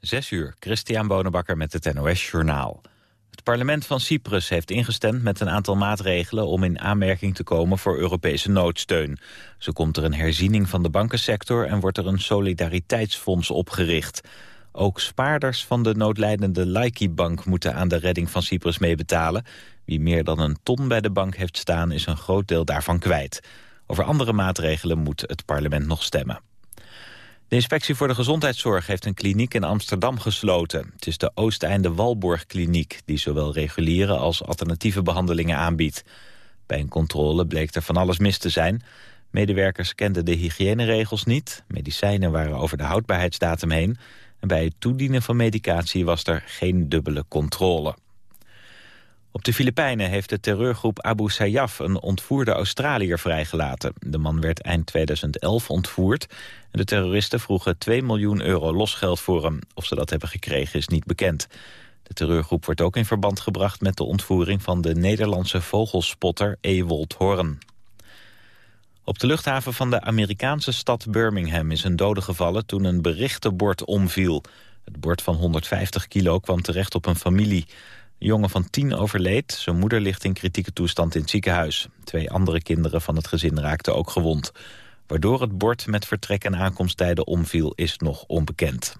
Zes uur, Christian Bonenbakker met het NOS Journaal. Het parlement van Cyprus heeft ingestemd met een aantal maatregelen... om in aanmerking te komen voor Europese noodsteun. Zo komt er een herziening van de bankensector... en wordt er een solidariteitsfonds opgericht. Ook spaarders van de noodlijdende Laiki-bank... moeten aan de redding van Cyprus meebetalen. Wie meer dan een ton bij de bank heeft staan... is een groot deel daarvan kwijt. Over andere maatregelen moet het parlement nog stemmen. De inspectie voor de gezondheidszorg heeft een kliniek in Amsterdam gesloten. Het is de Oosteinde Walborg Kliniek, die zowel reguliere als alternatieve behandelingen aanbiedt. Bij een controle bleek er van alles mis te zijn. Medewerkers kenden de hygiëneregels niet, medicijnen waren over de houdbaarheidsdatum heen... en bij het toedienen van medicatie was er geen dubbele controle. Op de Filipijnen heeft de terreurgroep Abu Sayyaf een ontvoerde Australiër vrijgelaten. De man werd eind 2011 ontvoerd de terroristen vroegen 2 miljoen euro losgeld voor hem. Of ze dat hebben gekregen is niet bekend. De terreurgroep wordt ook in verband gebracht met de ontvoering van de Nederlandse vogelspotter Ewold Horn. Op de luchthaven van de Amerikaanse stad Birmingham is een dode gevallen toen een berichtenbord omviel. Het bord van 150 kilo kwam terecht op een familie. Een jongen van tien overleed. Zijn moeder ligt in kritieke toestand in het ziekenhuis. Twee andere kinderen van het gezin raakten ook gewond. Waardoor het bord met vertrek- en aankomsttijden omviel is nog onbekend.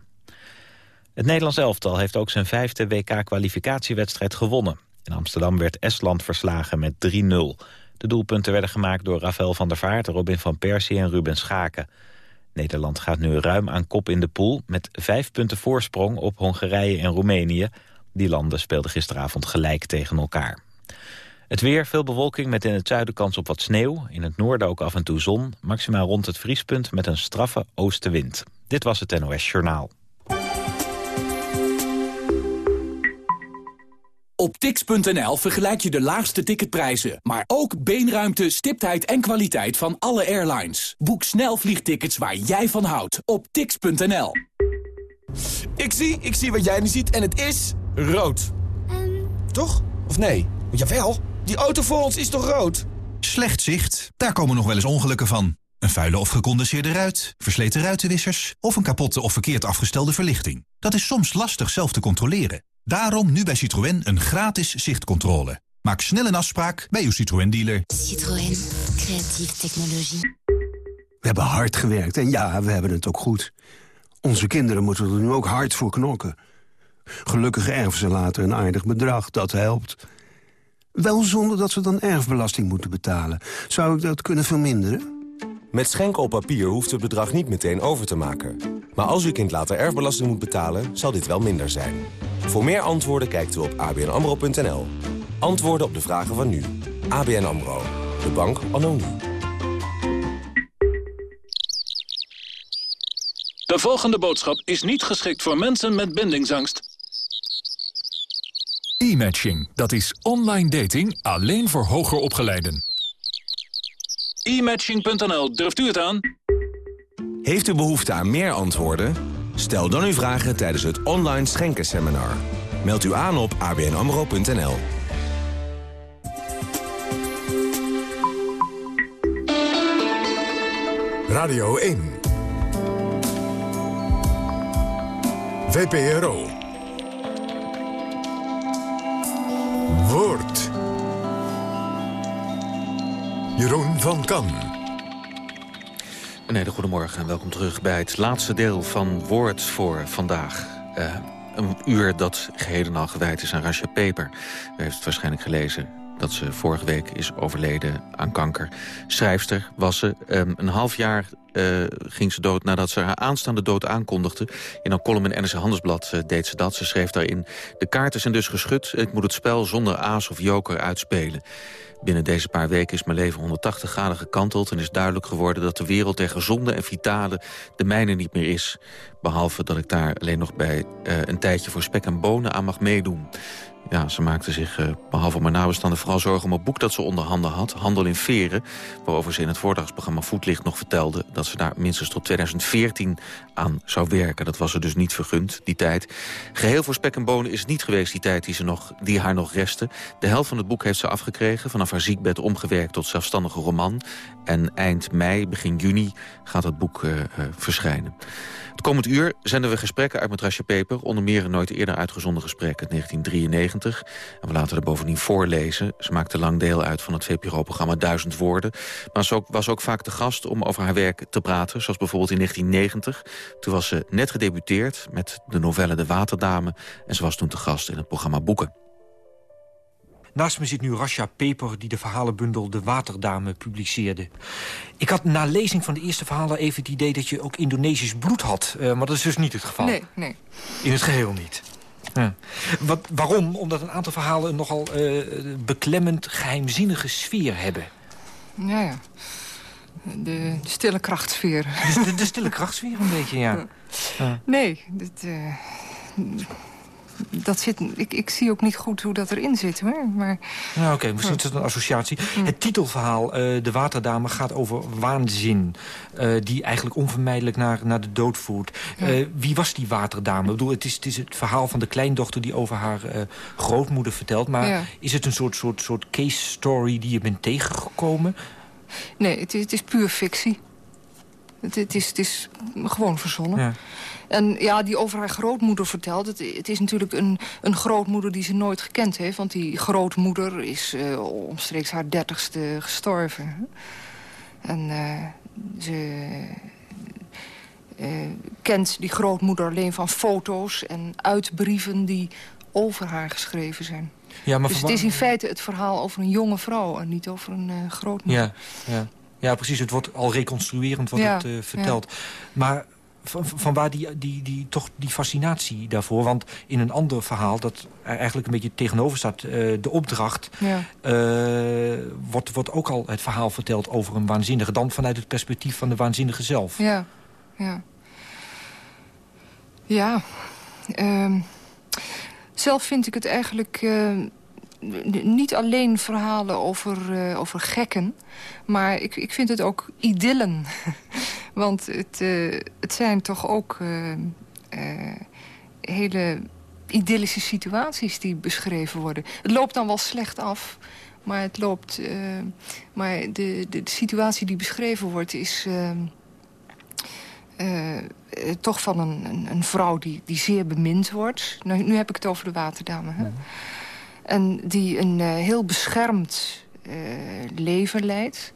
Het Nederlands elftal heeft ook zijn vijfde WK-kwalificatiewedstrijd gewonnen. In Amsterdam werd Estland verslagen met 3-0. De doelpunten werden gemaakt door Rafael van der Vaart, Robin van Persie en Ruben Schaken. Nederland gaat nu ruim aan kop in de pool... met vijf punten voorsprong op Hongarije en Roemenië... Die landen speelden gisteravond gelijk tegen elkaar. Het weer, veel bewolking met in het zuiden kans op wat sneeuw. In het noorden ook af en toe zon. Maximaal rond het vriespunt met een straffe oostenwind. Dit was het NOS Journaal. Op tix.nl vergelijk je de laagste ticketprijzen, maar ook beenruimte, stiptheid en kwaliteit van alle airlines. Boek snel vliegtickets waar jij van houdt op tix.nl. Ik zie, ik zie wat jij nu ziet en het is rood. Toch? Of nee? Jawel, die auto voor ons is toch rood? Slecht zicht, daar komen nog wel eens ongelukken van. Een vuile of gecondenseerde ruit, versleten ruitenwissers... of een kapotte of verkeerd afgestelde verlichting. Dat is soms lastig zelf te controleren. Daarom nu bij Citroën een gratis zichtcontrole. Maak snel een afspraak bij uw Citroën-dealer. Citroën. Creatieve technologie. We hebben hard gewerkt en ja, we hebben het ook goed. Onze kinderen moeten er nu ook hard voor knokken. Gelukkig erven ze later een aardig bedrag, dat helpt. Wel zonder dat ze dan erfbelasting moeten betalen. Zou ik dat kunnen verminderen? Met schenken op papier hoeft het bedrag niet meteen over te maken. Maar als uw kind later erfbelasting moet betalen, zal dit wel minder zijn. Voor meer antwoorden kijkt u op abnamro.nl. Antwoorden op de vragen van nu. ABN AMRO. De bank anno nu. De volgende boodschap is niet geschikt voor mensen met bindingsangst. E-matching, dat is online dating alleen voor hoger opgeleiden. E-matching.nl, durft u het aan? Heeft u behoefte aan meer antwoorden? Stel dan uw vragen tijdens het online schenkenseminar. Meld u aan op abnamro.nl. Radio 1. VPRO. Woord. Jeroen van Kan. Een hele goedemorgen en welkom terug bij het laatste deel van Woord voor vandaag. Uh, een uur dat geheel al gewijd is aan Rasha Peper. U heeft het waarschijnlijk gelezen dat ze vorige week is overleden aan kanker. Schrijfster was ze. Um, een half jaar uh, ging ze dood nadat ze haar aanstaande dood aankondigde. In een column in NRC Handelsblad uh, deed ze dat. Ze schreef daarin... De kaarten zijn dus geschud. Ik moet het spel zonder aas of joker uitspelen. Binnen deze paar weken is mijn leven 180 graden gekanteld... en is duidelijk geworden dat de wereld der gezonde en vitale de mijne niet meer is. Behalve dat ik daar alleen nog bij uh, een tijdje voor spek en bonen aan mag meedoen. Ja, ze maakte zich, uh, behalve mijn nabestaanden, vooral zorgen om het boek dat ze onder handen had. Handel in Veren, waarover ze in het voordragsprogramma Voetlicht nog vertelde... dat ze daar minstens tot 2014 aan zou werken. Dat was ze dus niet vergund, die tijd. Geheel voor spek en bonen is het niet geweest, die tijd die, ze nog, die haar nog restte. De helft van het boek heeft ze afgekregen, vanaf haar ziekbed omgewerkt tot zelfstandige roman. En eind mei, begin juni gaat het boek uh, uh, verschijnen. Het komend uur zenden we gesprekken uit Matrasje Peper... onder meer nooit eerder uitgezonden gesprek uit 1993. En we laten er bovendien voorlezen. Ze maakte lang deel uit van het VPRO-programma Duizend Woorden. Maar ze ook, was ook vaak de gast om over haar werk te praten. Zoals bijvoorbeeld in 1990. Toen was ze net gedebuteerd met de novelle De Waterdame. En ze was toen te gast in het programma Boeken. Naast me zit nu Rasha Peper, die de verhalenbundel De Waterdame publiceerde. Ik had na lezing van de eerste verhalen even het idee dat je ook Indonesisch bloed had. Uh, maar dat is dus niet het geval. Nee, nee. In het geheel niet. Ja. Wat, waarom? Omdat een aantal verhalen een nogal uh, beklemmend geheimzinnige sfeer hebben. Ja, ja. De, de stille krachtsfeer. De, de, de, stille krachtsfeer een beetje, ja. ja. Nee, dit, uh, dat zit, ik, ik zie ook niet goed hoe dat erin zit. Hoor. Maar, ja, Oké, misschien is het een associatie. Het titelverhaal, uh, De Waterdame, gaat over waanzin. Uh, die eigenlijk onvermijdelijk naar, naar de dood voert. Uh, wie was die Waterdame? Ik bedoel, het, is, het is het verhaal van de kleindochter die over haar grootmoeder vertelt. Maar ja. is het een soort, soort, soort case story die je bent tegengekomen? Nee, het is, het is puur fictie. Het, het, is, het is gewoon verzonnen. Ja. En ja, die over haar grootmoeder vertelt. Het, het, is natuurlijk een, een grootmoeder die ze nooit gekend heeft. Want die grootmoeder is uh, omstreeks haar dertigste gestorven. En uh, ze uh, kent die grootmoeder alleen van foto's en uitbrieven die over haar geschreven zijn. Ja, maar dus het is in feite het verhaal over een jonge vrouw en niet over een grootmoeder. Ja, ja. ja, precies. Het wordt al reconstruerend wat ja, het vertelt. Ja. Maar van, van waar die, die, die, toch die fascinatie daarvoor? Want in een ander verhaal, dat eigenlijk een beetje tegenover staat... Uh, de opdracht, ja. uh, wordt, wordt ook al het verhaal verteld over een waanzinnige. Dan vanuit het perspectief van de waanzinnige zelf. Ja, ja. Ja. Uh, zelf vind ik het eigenlijk... Uh, niet alleen verhalen over, over gekken... maar ik, ik vind het ook idyllen. Want het, uh, het zijn toch ook uh, uh, hele idyllische situaties die beschreven worden. Het loopt dan wel slecht af, maar, het loopt, maar de, de, de, situatie die beschreven wordt is... toch van een, een, een, vrouw die, die zeer bemind wordt. Nou, nu heb ik het over de waterdame. Hè? En die een heel beschermd leven leidt.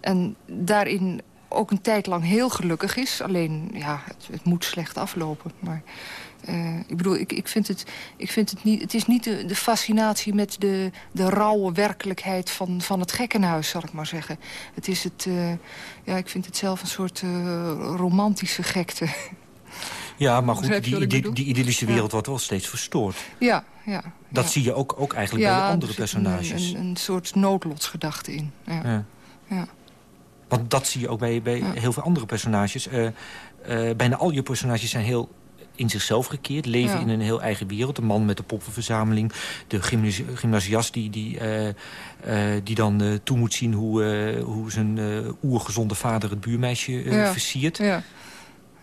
En daarin ook een tijd lang heel gelukkig is. Alleen, ja, het, het moet slecht aflopen. Maar uh, ik bedoel, ik, ik, vind het, ik vind het niet... Het is niet de, de fascinatie met de, de rauwe werkelijkheid van, van het gekkenhuis, zal ik maar zeggen. Het is het... Uh, ja, ik vind het zelf een soort uh, romantische gekte. Ja, maar goed, die, die, die, idyllische wereld ja. wordt wel steeds verstoord. Ja, ja. Dat ja. zie je ook, ook eigenlijk bij de andere personages. Een, een, een soort noodlotsgedachte in. Ja. Want dat zie je ook bij, heel veel andere personages. Uh, uh, bijna al je personages zijn heel in zichzelf gekeerd. Leven ja. in een heel eigen wereld. De man met de poppenverzameling. De gymnasi gymnasiast die, die, uh, die dan toe moet zien hoe, hoe zijn oergezonde vader het buurmeisje versiert. Ja. ja.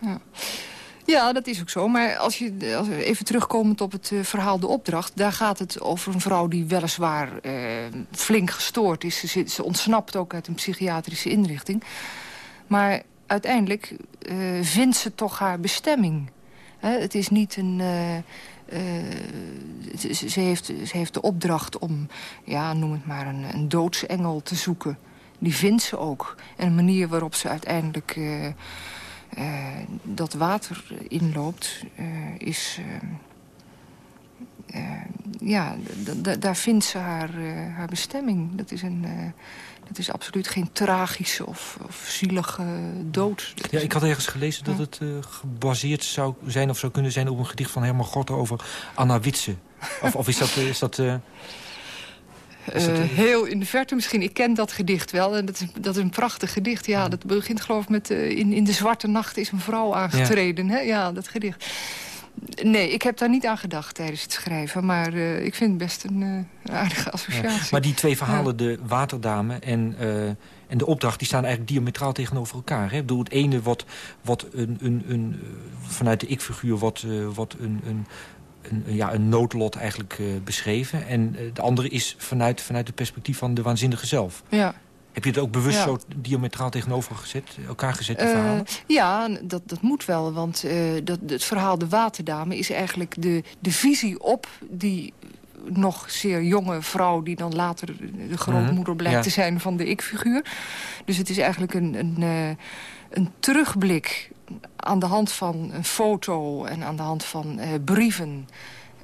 Ja, dat is ook zo. Maar als je als even terugkomend op het uh, verhaal De Opdracht... daar gaat het over een vrouw die weliswaar uh, flink gestoord is. Ze, ze, ontsnapt ook uit een psychiatrische inrichting. Maar uiteindelijk uh, vindt ze toch haar bestemming. Hè? Het is niet een... Ze, ze, heeft, ze heeft de opdracht om, ja, noem het maar, een, een doodsengel te zoeken. Die vindt ze ook. En een manier waarop ze uiteindelijk... Uh, dat water inloopt, uh, is... Uh, ja, daar vindt ze haar, haar bestemming. Dat is, een, dat is absoluut geen tragische of, of zielige dood. Ja, ik had ergens gelezen dat het gebaseerd zou zijn... of zou kunnen zijn op een gedicht van Herman Gorter over Anna Witse. Of, of is dat... Is dat uh, heel in de verte misschien. Ik ken dat gedicht wel. En dat is, dat is een prachtig gedicht. Ja, dat begint geloof ik met... Uh, in, in de zwarte nacht is een vrouw aangetreden. Ja, hè? ja dat gedicht. Nee, ik heb daar niet aan gedacht tijdens het schrijven. Maar uh, ik vind het best een uh, aardige associatie. maar die twee verhalen, de waterdame en, uh, en de opdracht... die staan eigenlijk diametraal tegenover elkaar. Hè? Ik bedoel, het ene wat, wat een, een, een, vanuit de ik-figuur... wat, wat een, een, een, ja, een noodlot eigenlijk beschreven. En de andere is vanuit, vanuit het perspectief van de waanzinnige zelf. Ja. Heb je het ook bewust zo diametraal tegenover gezet, elkaar gezet, die uh, verhalen? Ja, dat, dat moet wel, want uh, dat, het verhaal De Waterdame... is eigenlijk de, de visie op die nog zeer jonge vrouw... die dan later de grootmoeder blijkt ja. te zijn van de ik-figuur. Dus het is eigenlijk een, een, een terugblik aan de hand van een foto... en aan de hand van brieven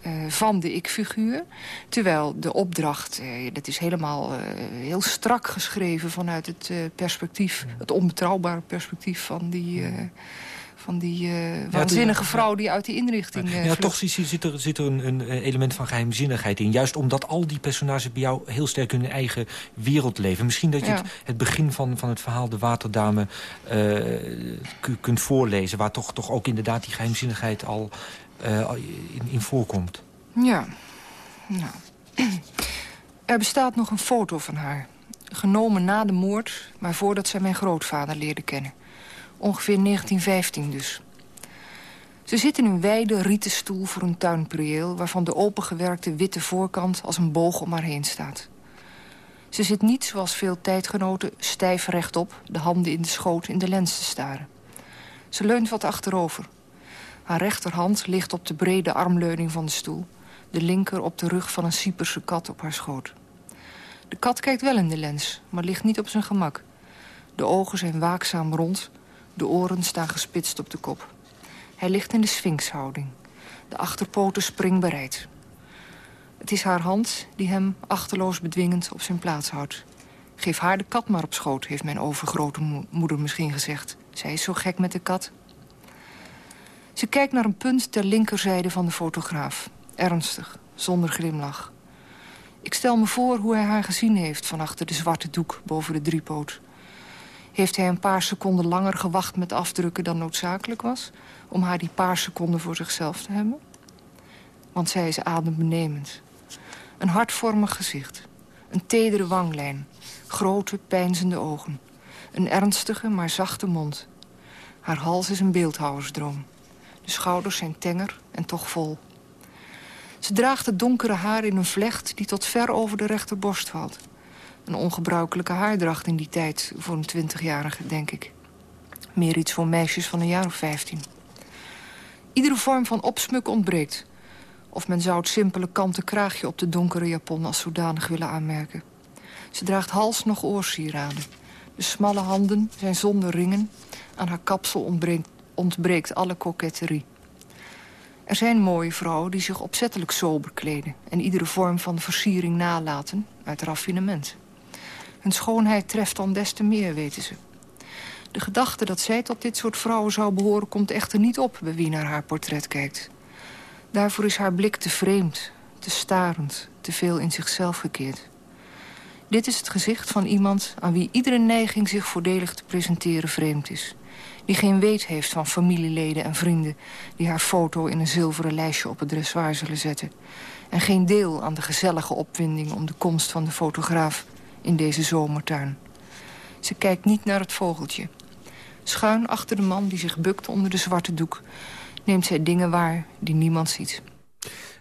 uh, van de ik-figuur. Terwijl de opdracht, uh, dat is helemaal heel strak geschreven... vanuit het perspectief, het onbetrouwbare perspectief van die... van die waanzinnige vrouw die uit die inrichting... ja, toch zit er, zit er een, een, element van geheimzinnigheid in. Juist omdat al die personages bij jou heel sterk hun eigen wereld leven. Misschien dat je ja. het, het, begin van, van het verhaal De Waterdame kunt voorlezen... waar toch, toch ook inderdaad die geheimzinnigheid al uh, in, in, voorkomt. Ja. Nou. Er bestaat nog een foto van haar. Genomen na de moord, maar voordat zij mijn grootvader leerde kennen. Ongeveer 1915 dus. Ze zit in een wijde rieten stoel voor een tuinprieel... waarvan de opengewerkte witte voorkant als een boog om haar heen staat. Ze zit niet, zoals veel tijdgenoten, stijf rechtop... de handen in de schoot in de lens te staren. Ze leunt wat achterover, haar rechterhand ligt op de brede armleuning van de stoel. De linker op de rug van een Cyperse kat op haar schoot. De kat kijkt wel in de lens, maar ligt niet op zijn gemak. De ogen zijn waakzaam rond, de oren staan gespitst op de kop. Hij ligt in de sphinxhouding. De achterpoten springbereid. Het is haar hand die hem achterloos bedwingend op zijn plaats houdt. Geef haar de kat maar op schoot, heeft mijn overgrote moeder misschien gezegd. Zij is zo gek met de kat. Ze kijkt naar een punt ter linkerzijde van de fotograaf. Ernstig, zonder glimlach. Ik stel me voor hoe hij haar gezien heeft van achter de zwarte doek boven de driepoot. Heeft hij een paar seconden langer gewacht met afdrukken dan noodzakelijk was... om haar die paar seconden voor zichzelf te hebben? Want zij is adembenemend. Een hartvormig gezicht. Een tedere wanglijn. Grote, pijnzende ogen. Een ernstige, maar zachte mond. Haar hals is een beeldhouwersdroom. De schouders zijn tenger en toch vol. Ze draagt het donkere haar in een vlecht die tot ver over de rechterborst valt. Een ongebruikelijke haardracht in die tijd voor een twintigjarige, denk ik. Meer iets voor meisjes van een jaar of vijftien. Iedere vorm van opsmuk ontbreekt. Of men zou het simpele kanten kraagje op de donkere japon als zodanig willen aanmerken. Ze draagt hals nog oorsieraden. De smalle handen zijn zonder ringen. Aan haar kapsel ontbreekt ontbreekt alle koketterie. Er zijn mooie vrouwen die zich opzettelijk sober kleden... en iedere vorm van versiering nalaten uit raffinement. Hun schoonheid treft dan des te meer, weten ze. De gedachte dat zij tot dit soort vrouwen zou behoren... komt echter niet op bij wie naar haar portret kijkt. Daarvoor is haar blik te vreemd, te starend, te veel in zichzelf gekeerd. Dit is het gezicht van iemand aan wie iedere neiging zich voordelig te presenteren vreemd is die geen weet heeft van familieleden en vrienden... die haar foto in een zilveren lijstje op het dressoir zullen zetten... en geen deel aan de gezellige opwinding om de komst van de fotograaf in deze zomertuin. Ze kijkt niet naar het vogeltje. Schuin achter de man die zich bukt onder de zwarte doek... neemt zij dingen waar die niemand ziet.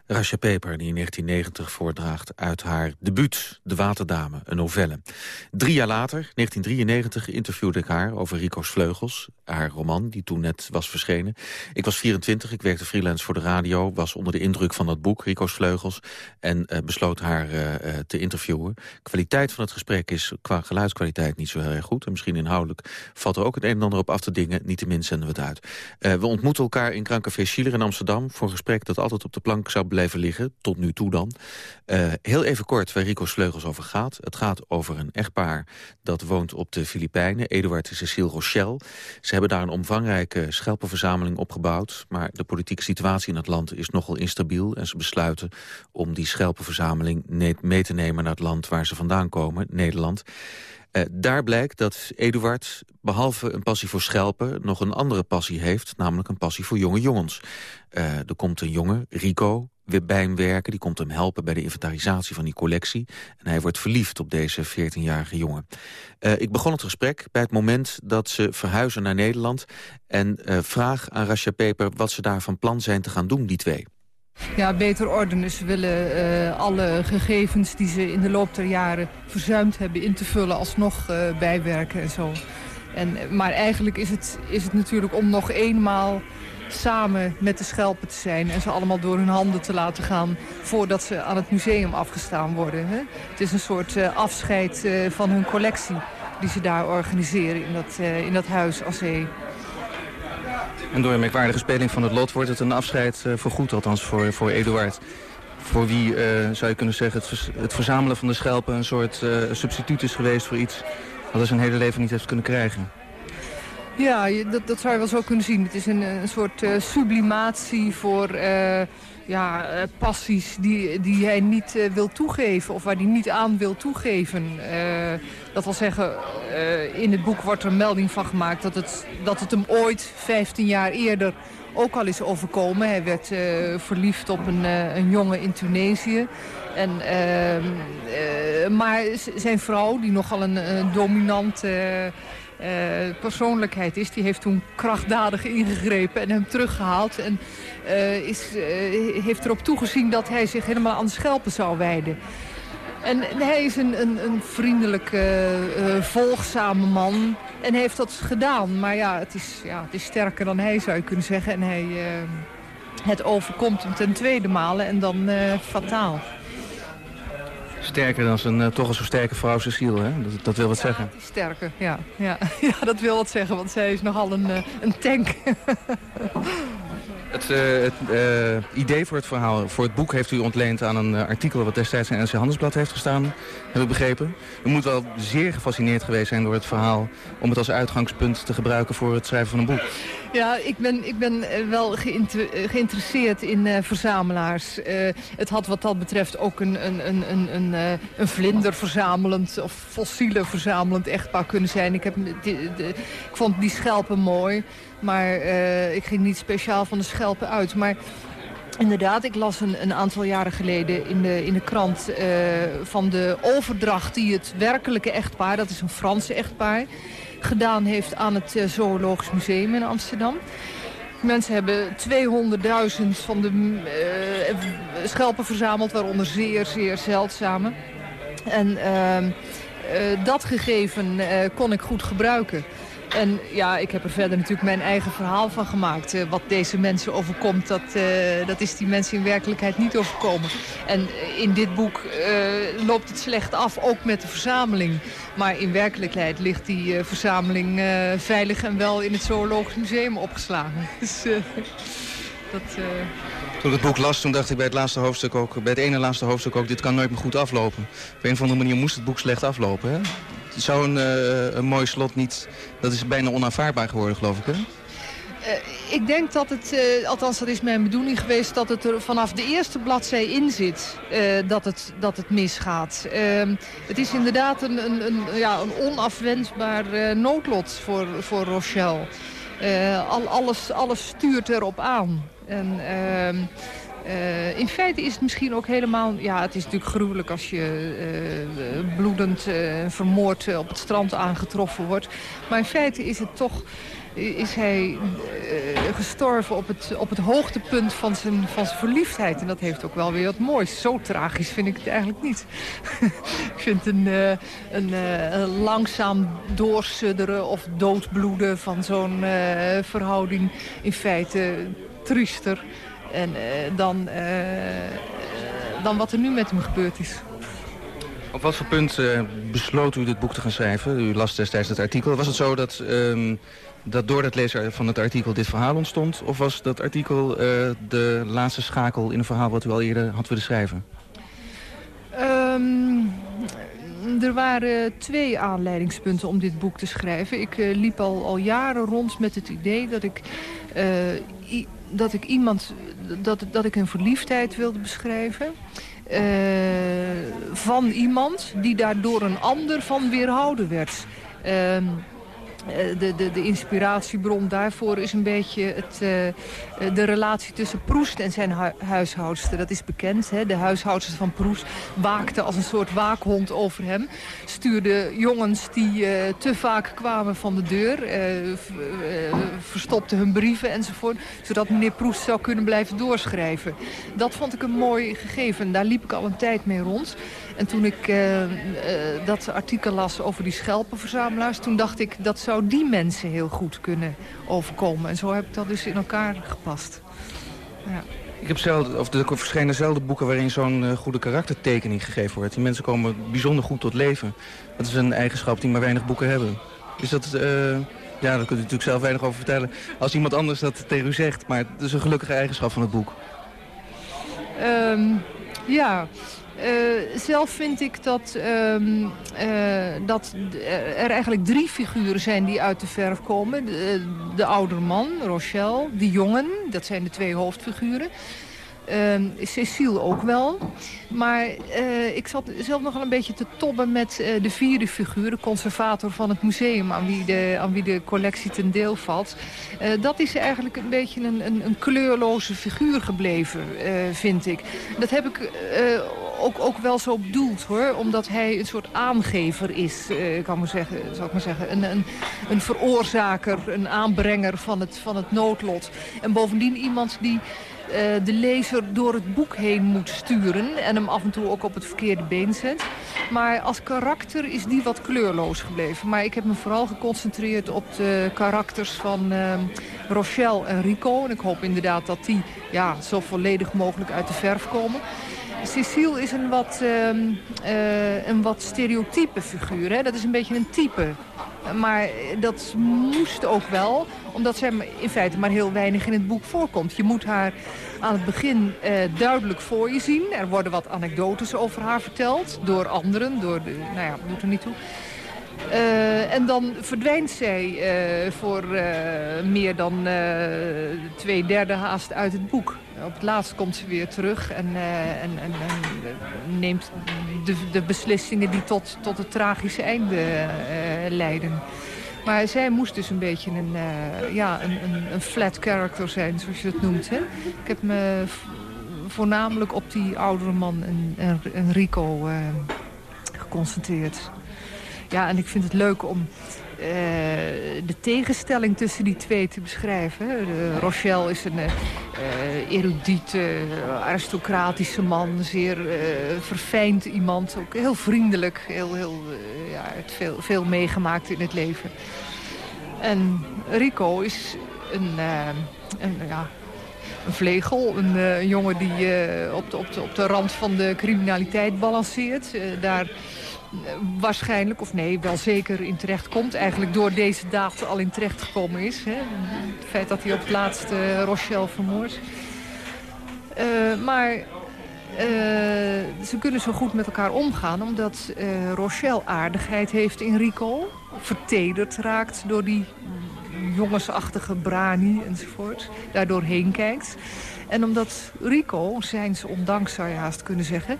Rasha Peper, die in 1990 voordraagt uit haar debuut... De Waterdame, een novelle. Drie jaar later, 1993, interviewde ik haar over Rico's Vleugels. Haar roman, die toen net was verschenen. Ik was 24, ik werkte freelance voor de radio... was onder de indruk van dat boek, Rico's Vleugels... en uh, besloot haar uh, te interviewen. Kwaliteit van het gesprek is qua geluidskwaliteit niet zo heel erg goed. En misschien inhoudelijk valt er ook het een en ander op af te dingen. Niettemin zenden we het uit. Uh, we ontmoeten elkaar in Krankcafé Schiller in Amsterdam... voor een gesprek dat altijd op de plank zou blijven liggen, tot nu toe dan. Uh, heel even kort waar Rico's Vleugels over gaat. Het gaat over een echtpaar dat woont op de Filipijnen, Eduard en Cecile Rochelle. Ze hebben daar een omvangrijke schelpenverzameling opgebouwd... maar de politieke situatie in het land is nogal instabiel... en ze besluiten om die schelpenverzameling mee te nemen naar het land waar ze vandaan komen, Nederland. daar blijkt dat Eduard, behalve een passie voor schelpen... nog een andere passie heeft, namelijk een passie voor jonge jongens. er komt een jongen, Rico, bij hem werken. Die komt hem helpen bij de inventarisatie van die collectie. En hij wordt verliefd op deze 14-jarige jongen. Uh, ik begon het gesprek bij het moment dat ze verhuizen naar Nederland... en uh, vraag aan Rasha Peper wat ze daar van plan zijn te gaan doen, die twee. Ja, beter ordenen. Ze willen uh, alle gegevens die ze in de loop der jaren verzuimd hebben... in te vullen alsnog bijwerken en zo. En, maar eigenlijk is het, is het natuurlijk om nog eenmaal samen met de schelpen te zijn... en ze allemaal door hun handen te laten gaan... voordat ze aan het museum afgestaan worden. Hè? Het is een soort uh, afscheid uh, van hun collectie... die ze daar organiseren in dat, uh, in dat huis. En door een merkwaardige speling van het lot wordt het een afscheid voor goed, althans voor, voor Eduard. Voor wie, zou je kunnen zeggen, het, het, verzamelen van de schelpen... een soort substituut is geweest voor iets wat hij zijn hele leven niet heeft kunnen krijgen. Ja, dat, dat zou je wel zo kunnen zien. Het is een, een soort uh, sublimatie voor uh, ja, uh, passies die, die hij niet wil toegeven... of waar hij niet aan wil toegeven. dat wil zeggen, in het boek wordt er melding van gemaakt... dat het, dat het hem ooit, 15 jaar eerder, ook al is overkomen. Hij werd verliefd op een, een jongen in Tunesië. En, ehm, maar zijn vrouw, die nogal een dominante uh, persoonlijkheid is. Die heeft toen krachtdadig ingegrepen en hem teruggehaald. En uh, is, uh, heeft erop toegezien dat hij zich helemaal aan schelpen zou wijden. En, en hij is een, een, een vriendelijke, volgzame man. En heeft dat gedaan. Maar ja het, is, ja, het is sterker dan hij, zou je kunnen zeggen. En hij, het overkomt hem ten tweede malen en dan fataal. Sterker dan zijn uh, toch een zo sterke vrouw Cecile, hè? Dat, dat wil wat zeggen. Sterker, ja, ja. Ja, dat wil wat zeggen, want zij is nogal een, uh, een tank. Het, uh, het idee voor het verhaal, voor het boek heeft u ontleend aan een artikel... wat destijds in NRC Handelsblad heeft gestaan, heb ik begrepen. U moet wel zeer gefascineerd geweest zijn door het verhaal... om het als uitgangspunt te gebruiken voor het schrijven van een boek. Ja, ik ben, ik ben wel geïnter geïnteresseerd in verzamelaars. het had wat dat betreft ook een, een, een, een, een, een vlinder verzamelend... of fossiele verzamelend echtpaar kunnen zijn. Ik, heb, ik vond die schelpen mooi... Maar uh, ik ging niet speciaal van de schelpen uit. Maar inderdaad, ik las een, een aantal jaren geleden in de, in de krant... Uh, van de overdracht die het werkelijke echtpaar, dat is een Franse echtpaar... gedaan heeft aan het uh, Zoologisch Museum in Amsterdam. Mensen hebben 200.000 van de schelpen verzameld, waaronder zeer, zeer zeldzame. En ehm, dat gegeven kon ik goed gebruiken. En ja, ik heb er verder natuurlijk mijn eigen verhaal van gemaakt. Uh, wat deze mensen overkomt, dat, uh, dat is die mensen in werkelijkheid niet overkomen. En in dit boek uh, loopt het slecht af, ook met de verzameling. Maar in werkelijkheid ligt die verzameling veilig en wel in het Zoologisch Museum opgeslagen. Dus dat... Toen ik het boek las, toen dacht ik bij het laatste hoofdstuk ook, bij het ene laatste hoofdstuk ook, dit kan nooit meer goed aflopen. Op een of andere manier moest het boek slecht aflopen. Hè? Uh, een mooi slot niet, dat is bijna onaanvaardbaar geworden geloof ik? Uh, ik denk dat het, uh, althans dat is mijn bedoeling geweest... dat het er vanaf de eerste bladzij in zit dat, het, dat het misgaat. Ehm, het is inderdaad een, een, een, ja, een onafwendbaar noodlot voor, voor Rochelle. al, alles, alles stuurt erop aan. En, ehm, uh, in feite is het misschien ook helemaal... Ja, het is natuurlijk gruwelijk als je uh, bloedend uh, vermoord op het strand aangetroffen wordt. Maar in feite is het toch... Is hij gestorven op het, op het hoogtepunt van zijn, van zijn verliefdheid. En dat heeft ook wel weer wat moois. Zo tragisch vind ik het eigenlijk niet. ik vind een, een, een langzaam doorsudderen of doodbloeden van zo'n verhouding in feite triester en, uh, dan, uh, dan wat er nu met hem gebeurd is. Op wat voor punt uh, besloot u dit boek te gaan schrijven? U las destijds het artikel. Was het zo dat, um, dat door het lezen van het artikel dit verhaal ontstond? Of was dat artikel de laatste schakel in een verhaal wat u al eerder had willen schrijven? Um, er waren twee aanleidingspunten om dit boek te schrijven. Ik uh, liep al, al jaren rond met het idee dat ik, uh, dat ik iemand dat, dat ik een verliefdheid wilde beschrijven. van iemand die daar door een ander van weerhouden werd. Ehm, eh, de, de, de inspiratiebron daarvoor is een beetje het, uh, de relatie tussen Proest en zijn hu huishoudster. Dat is bekend. Hè? De huishoudster van Proest waakte als een soort waakhond over hem. Stuurde jongens die te vaak kwamen van de deur. verstopte hun brieven enzovoort. Zodat meneer Proest zou kunnen blijven doorschrijven. Dat vond ik een mooi gegeven. Daar liep ik al een tijd mee rond. En toen ik uh, uh, dat artikel las over die schelpenverzamelaars... toen dacht ik, dat zou die mensen heel goed kunnen overkomen. En zo heb ik dat dus in elkaar gepast. Ja. Ik heb zelden, of er verschijnen zelden boeken waarin zo'n uh, goede karaktertekening gegeven wordt. Die mensen komen bijzonder goed tot leven. Dat is een eigenschap die maar weinig boeken hebben. Is dat... ja, daar kunt u natuurlijk zelf weinig over vertellen. Als iemand anders dat tegen u zegt. Maar het is een gelukkige eigenschap van het boek. Um, ja, uh, zelf vind ik dat, um, uh, dat er eigenlijk drie figuren zijn die uit de verf komen. De, de ouderman, Rochelle, de jongen, dat zijn de twee hoofdfiguren. Uh, Cecile ook wel. Maar uh, ik zat zelf nogal een beetje te tobben met de vierde figuur... de conservator van het museum, aan wie de, aan wie de collectie ten deel valt. Dat is eigenlijk een beetje een, een, een kleurloze figuur gebleven, vind ik. Dat heb ik ook, ook wel zo bedoeld, hoor. Omdat hij een soort aangever is, kan maar zeggen, zou ik maar zeggen. Een, een, een veroorzaker, een aanbrenger van het, van het noodlot. En bovendien iemand die... Uh, de lezer door het boek heen moet sturen... en hem af en toe ook op het verkeerde been zet. Maar als karakter is die wat kleurloos gebleven. Maar ik heb me vooral geconcentreerd op de karakters van uh, Rochelle en Rico. En ik hoop inderdaad dat die ja, zo volledig mogelijk uit de verf komen. Cecile is een wat, uh, uh, een wat stereotype figuur. Hè? Dat is een beetje een type. Maar dat moest ook wel, omdat zij in feite maar heel weinig in het boek voorkomt. Je moet haar aan het begin uh, duidelijk voor je zien. Er worden wat anekdotes over haar verteld door anderen. Door de, nou ja, doet er niet toe. Uh, en dan verdwijnt zij voor meer dan twee derde haast uit het boek. Op het laatst komt ze weer terug en, en, en, en neemt de, de, beslissingen die tot, tot het tragische einde leiden. Maar zij moest dus een beetje een, ja, een, een, flat character zijn, zoals je het noemt. Hè? Ik heb me voornamelijk op die oudere man en, en, en Rico geconcentreerd. Ja, en ik vind het leuk om uh, de tegenstelling tussen die twee te beschrijven. De Rochelle is een uh, erudiete, aristocratische man. Zeer verfijnd iemand. Ook heel vriendelijk. Heel, heel, ja, heeft veel, veel meegemaakt in het leven. En Rico is een, een ja, een vlegel. Een, jongen die op, de, op, de, op de rand van de criminaliteit balanceert. Daar waarschijnlijk, of nee, wel zeker in terecht komt. Eigenlijk door deze daad al in terecht gekomen is. Hè? Het feit dat hij op het laatst uh, Rochelle vermoordt. Uh, maar uh, ze kunnen zo goed met elkaar omgaan... omdat Rochelle aardigheid heeft in Rico. Vertederd raakt door die jongensachtige brani enzovoort. Daardoor heen kijkt. En omdat Rico, zijns ondanks zou je haast kunnen zeggen...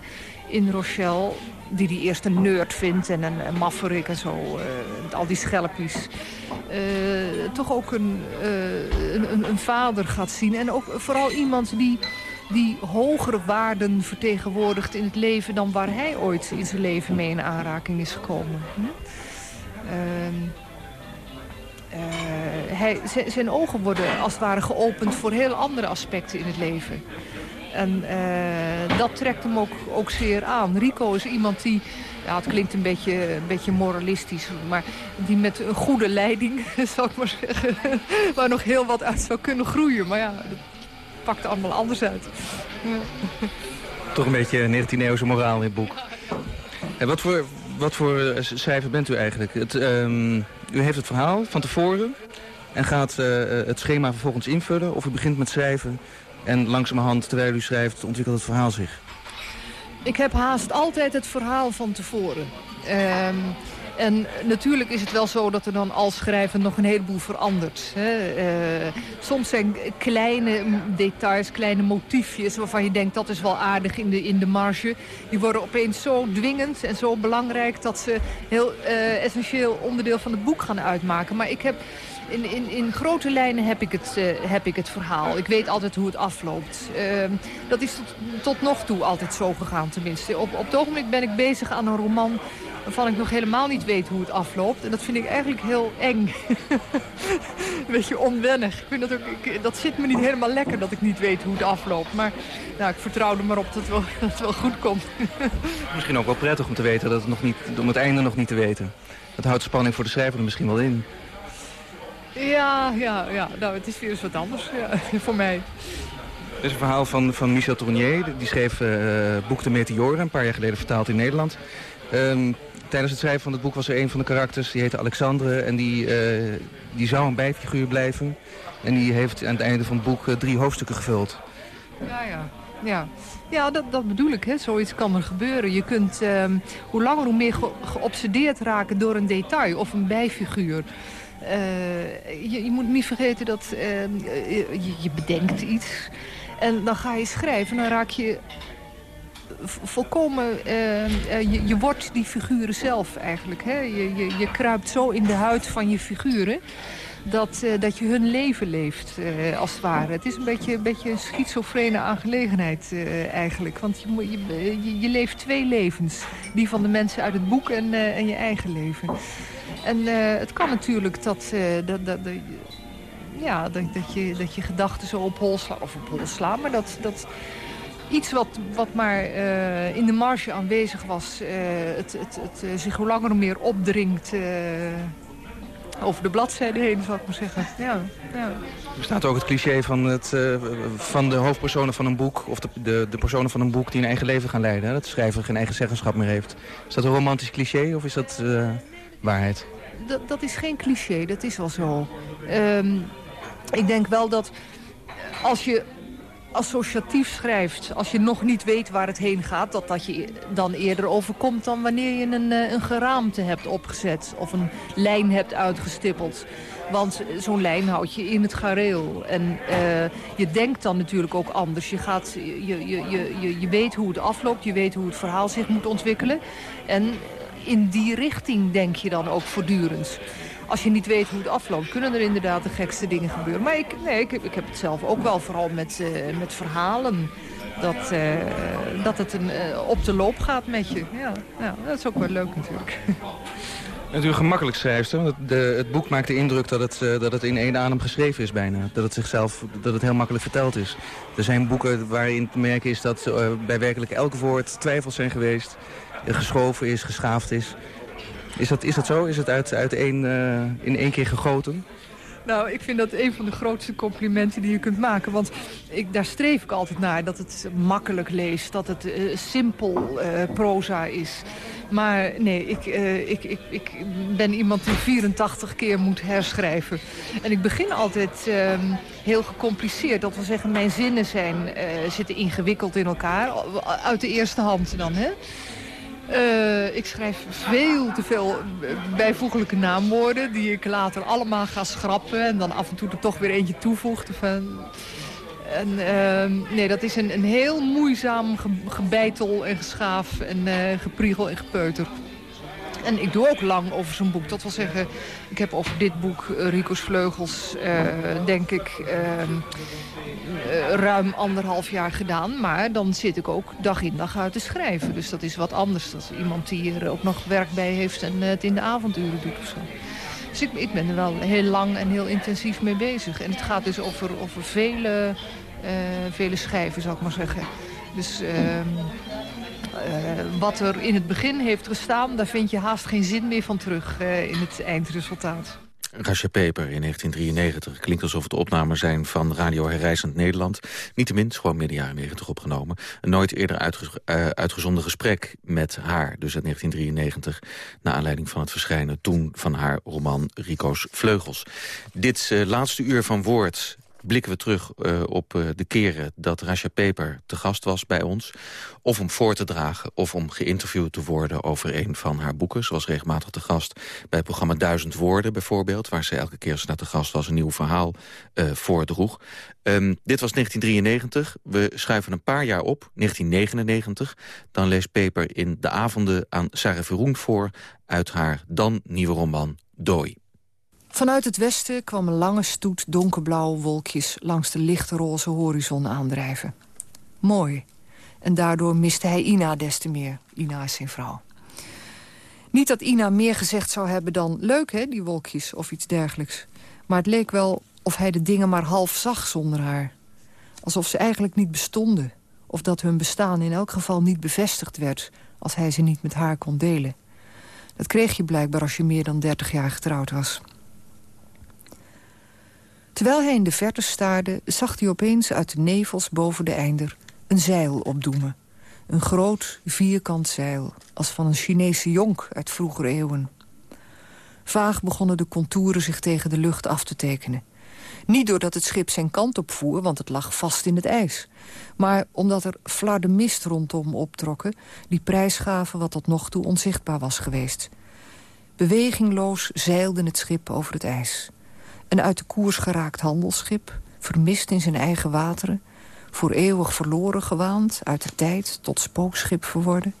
in Rochelle die die eerst een nerd vindt en een, een mafferik en zo. Uh, al die schelpjes. Uh, toch ook een, uh, een, een, vader gaat zien. En ook vooral iemand die, die hogere waarden vertegenwoordigt in het leven... dan waar hij ooit in zijn leven mee in aanraking is gekomen. Hm? Ehm, hij, zijn ogen worden als het ware geopend voor heel andere aspecten in het leven. En uh, dat trekt hem ook, ook zeer aan. Rico is iemand die, ja, het klinkt een beetje, een beetje moralistisch... maar die met een goede leiding, zou ik maar zeggen... waar nog heel wat uit zou kunnen groeien. Maar ja, dat pakt allemaal anders uit. Toch een beetje 19e-eeuwse moraal in het boek. En wat voor, wat voor eh, schrijver bent u eigenlijk? Het, um, u heeft het verhaal van tevoren en gaat uh, het schema vervolgens invullen... of u begint met schrijven en langzamerhand, terwijl u schrijft, ontwikkelt het verhaal zich? Ik heb haast altijd het verhaal van tevoren. Um, En natuurlijk is het wel zo dat er dan als schrijven nog een heleboel verandert. Hè. Uh, soms zijn kleine details, kleine motiefjes waarvan je denkt dat is wel aardig in de, in de marge. Die worden opeens zo dwingend en zo belangrijk dat ze heel uh, essentieel onderdeel van het boek gaan uitmaken. Maar ik heb in, in, in grote lijnen heb ik, het, uh, heb ik het verhaal. Ik weet altijd hoe het afloopt. Uh, dat is tot, tot, nog toe altijd zo gegaan tenminste. Op, op het ogenblik ben ik bezig aan een roman waarvan ik nog helemaal niet weet hoe het afloopt. En dat vind ik eigenlijk heel eng. een beetje onwennig. Ik vind dat, ook, ik, dat zit me niet helemaal lekker dat ik niet weet hoe het afloopt. Maar nou, ik vertrouw er maar op dat het wel, dat het wel goed komt. misschien ook wel prettig om te weten dat het nog niet, om het einde nog niet te weten. Dat houdt spanning voor de schrijver er misschien wel in. Ja, ja, ja. Nou, het is weer eens wat anders ja, voor mij. Het is een verhaal van, van Michel Tournier. Die schreef uh, Boek de Meteoren, een paar jaar geleden vertaald in Nederland. Um, tijdens het schrijven van het boek was er een van de karakters, die heette Alexandre. En die, uh, die zou een bijfiguur blijven. En die heeft aan het einde van het boek uh, drie hoofdstukken gevuld. Ja, ja. Ja, ja dat, dat bedoel ik. Hè. Zoiets kan er gebeuren. Je kunt um, hoe langer hoe meer ge geobsedeerd raken door een detail of een bijfiguur. Uh, je, je, moet niet vergeten dat uh, je, je, bedenkt iets. En dan ga je schrijven. Dan raak je volkomen... Uh, je, je, wordt die figuren zelf eigenlijk. Hè? Je, je, je kruipt zo in de huid van je figuren dat, uh, dat je hun leven leeft, als het ware. Het is een beetje, een, beetje een schizofrene aangelegenheid eigenlijk. Want je, je, je, leeft twee levens. Die van de mensen uit het boek en, en je eigen leven. En het kan natuurlijk dat, dat, dat, dat, ja, dat, dat, je, dat je gedachten zo op hol slaan, of op hol slaan, maar dat... dat iets wat, wat maar uh, in de marge aanwezig was... Uh, het, het, het zich hoe langer hoe meer opdringt over de bladzijde heen, zal ik maar zeggen. Ja, ja. Er staat ook het cliché van, het, van de hoofdpersonen van een boek... of de, de, de, personen van een boek die een eigen leven gaan leiden. Hè? Dat de schrijver geen eigen zeggenschap meer heeft. Is dat een romantisch cliché of is dat waarheid? Dat, dat is geen cliché, dat is wel zo. Um, ik denk wel dat als je associatief schrijft, als je nog niet weet waar het heen gaat... dat dat je dan eerder overkomt dan wanneer je een, eh, een geraamte hebt opgezet... of een lijn hebt uitgestippeld. Want zo'n lijn houdt je in het gareel. En uh, je denkt dan natuurlijk ook anders. Je, gaat, je, je, je, je weet hoe het afloopt, je weet hoe het verhaal zich moet ontwikkelen. En in die richting denk je dan ook voortdurend als je niet weet hoe het afloopt, kunnen er inderdaad de gekste dingen gebeuren. Maar ik, nee, ik, ik heb het zelf ook wel vooral met, uh, met verhalen. Dat, uh, dat het een, uh, op de loop gaat met je. Ja, ja, dat is ook wel leuk natuurlijk. Een gemakkelijk schrijfster? Want de, het boek maakt de indruk dat het, dat het in één adem geschreven is bijna. Dat het zichzelf dat het heel makkelijk verteld is. Er zijn boeken waarin te merken is dat bij werkelijk elk woord twijfels zijn geweest. geschoven is, geschaafd is. Is dat, is dat zo? Is het uit, uit één, uh, in één keer gegoten? Nou, ik vind dat een van de grootste complimenten die je kunt maken. Want ik, daar streef ik altijd naar. Dat het makkelijk leest. Dat het uh, simpel uh, proza is. Maar nee, ik, ik, ik, ik ben iemand die 84 keer moet herschrijven. En ik begin altijd uh, heel gecompliceerd. Dat wil zeggen, mijn zinnen zijn, zitten ingewikkeld in elkaar. Uit de eerste hand dan, hè. Uh, ik schrijf veel te veel bijvoeglijke naamwoorden... die ik later allemaal ga schrappen... en dan af en toe er toch weer eentje toevoegt. Van... En, uh, nee, dat is een, een heel moeizaam ge gebeitel en geschaaf en uh, gepriegel en gepeuter. En ik doe ook lang over zo'n boek. Dat wil zeggen, ik heb over dit boek, Rico's Vleugels, uh, denk ik... Uh, uh, ruim anderhalf jaar gedaan. Maar dan zit ik ook dag in dag uit te schrijven. Dus dat is wat anders dan iemand die er ook nog werk bij heeft... en het in de avonduren doet of zo. Dus ik, ik, ben er wel heel lang en heel intensief mee bezig. En het gaat dus over, over vele, uh, vele schijven, zou ik maar zeggen. Dus... Uh, uh, wat er in het begin heeft gestaan, daar vind je haast geen zin meer van terug uh, in het eindresultaat. Rasha Peper in 1993. Klinkt alsof het opnamen zijn van Radio Herreizend Nederland. Niettemin, gewoon midden jaren 90 opgenomen. Een nooit eerder uitge uh, uitgezonden gesprek met haar, dus uit 1993... naar aanleiding van het verschijnen toen van haar roman Rico's Vleugels. Dit laatste uur van Woord blikken we terug uh, op uh, de keren dat Rasha Peper te gast was bij ons. Of om voor te dragen of om geïnterviewd te worden over een van haar boeken. Ze was regelmatig te gast bij het programma Duizend Woorden bijvoorbeeld. Waar ze elke keer als ze naar te gast was een nieuw verhaal uh, voordroeg. Um, dit was 1993. We schuiven een paar jaar op, 1999. Dan leest Peper in De Avonden aan Sarah Verroen voor... uit haar dan nieuwe roman Dooi. Vanuit het westen kwam een lange stoet donkerblauwe wolkjes... langs de lichte roze horizon aandrijven. Mooi. En daardoor miste hij Ina des te meer. Ina is zijn vrouw. Niet dat Ina meer gezegd zou hebben dan... leuk, hè, die wolkjes, of iets dergelijks. Maar het leek wel of hij de dingen maar half zag zonder haar. Alsof ze eigenlijk niet bestonden. Of dat hun bestaan in elk geval niet bevestigd werd... als hij ze niet met haar kon delen. Dat kreeg je blijkbaar als je meer dan 30 jaar getrouwd was. Terwijl hij in de verte staarde, zag hij opeens uit de nevels boven de einder een zeil opdoemen. Een groot, vierkant zeil, als van een Chinese jonk uit vroegere eeuwen. Vaag begonnen de contouren zich tegen de lucht af te tekenen. Niet doordat het schip zijn kant op voer, want het lag vast in het ijs. Maar omdat er flarde mist rondom optrokken... die prijs gaven wat tot nog toe onzichtbaar was geweest. Bewegingloos zeilde het schip over het ijs. Een uit de koers geraakt handelsschip, vermist in zijn eigen wateren... voor eeuwig verloren gewaand, uit de tijd tot spookschip verworden.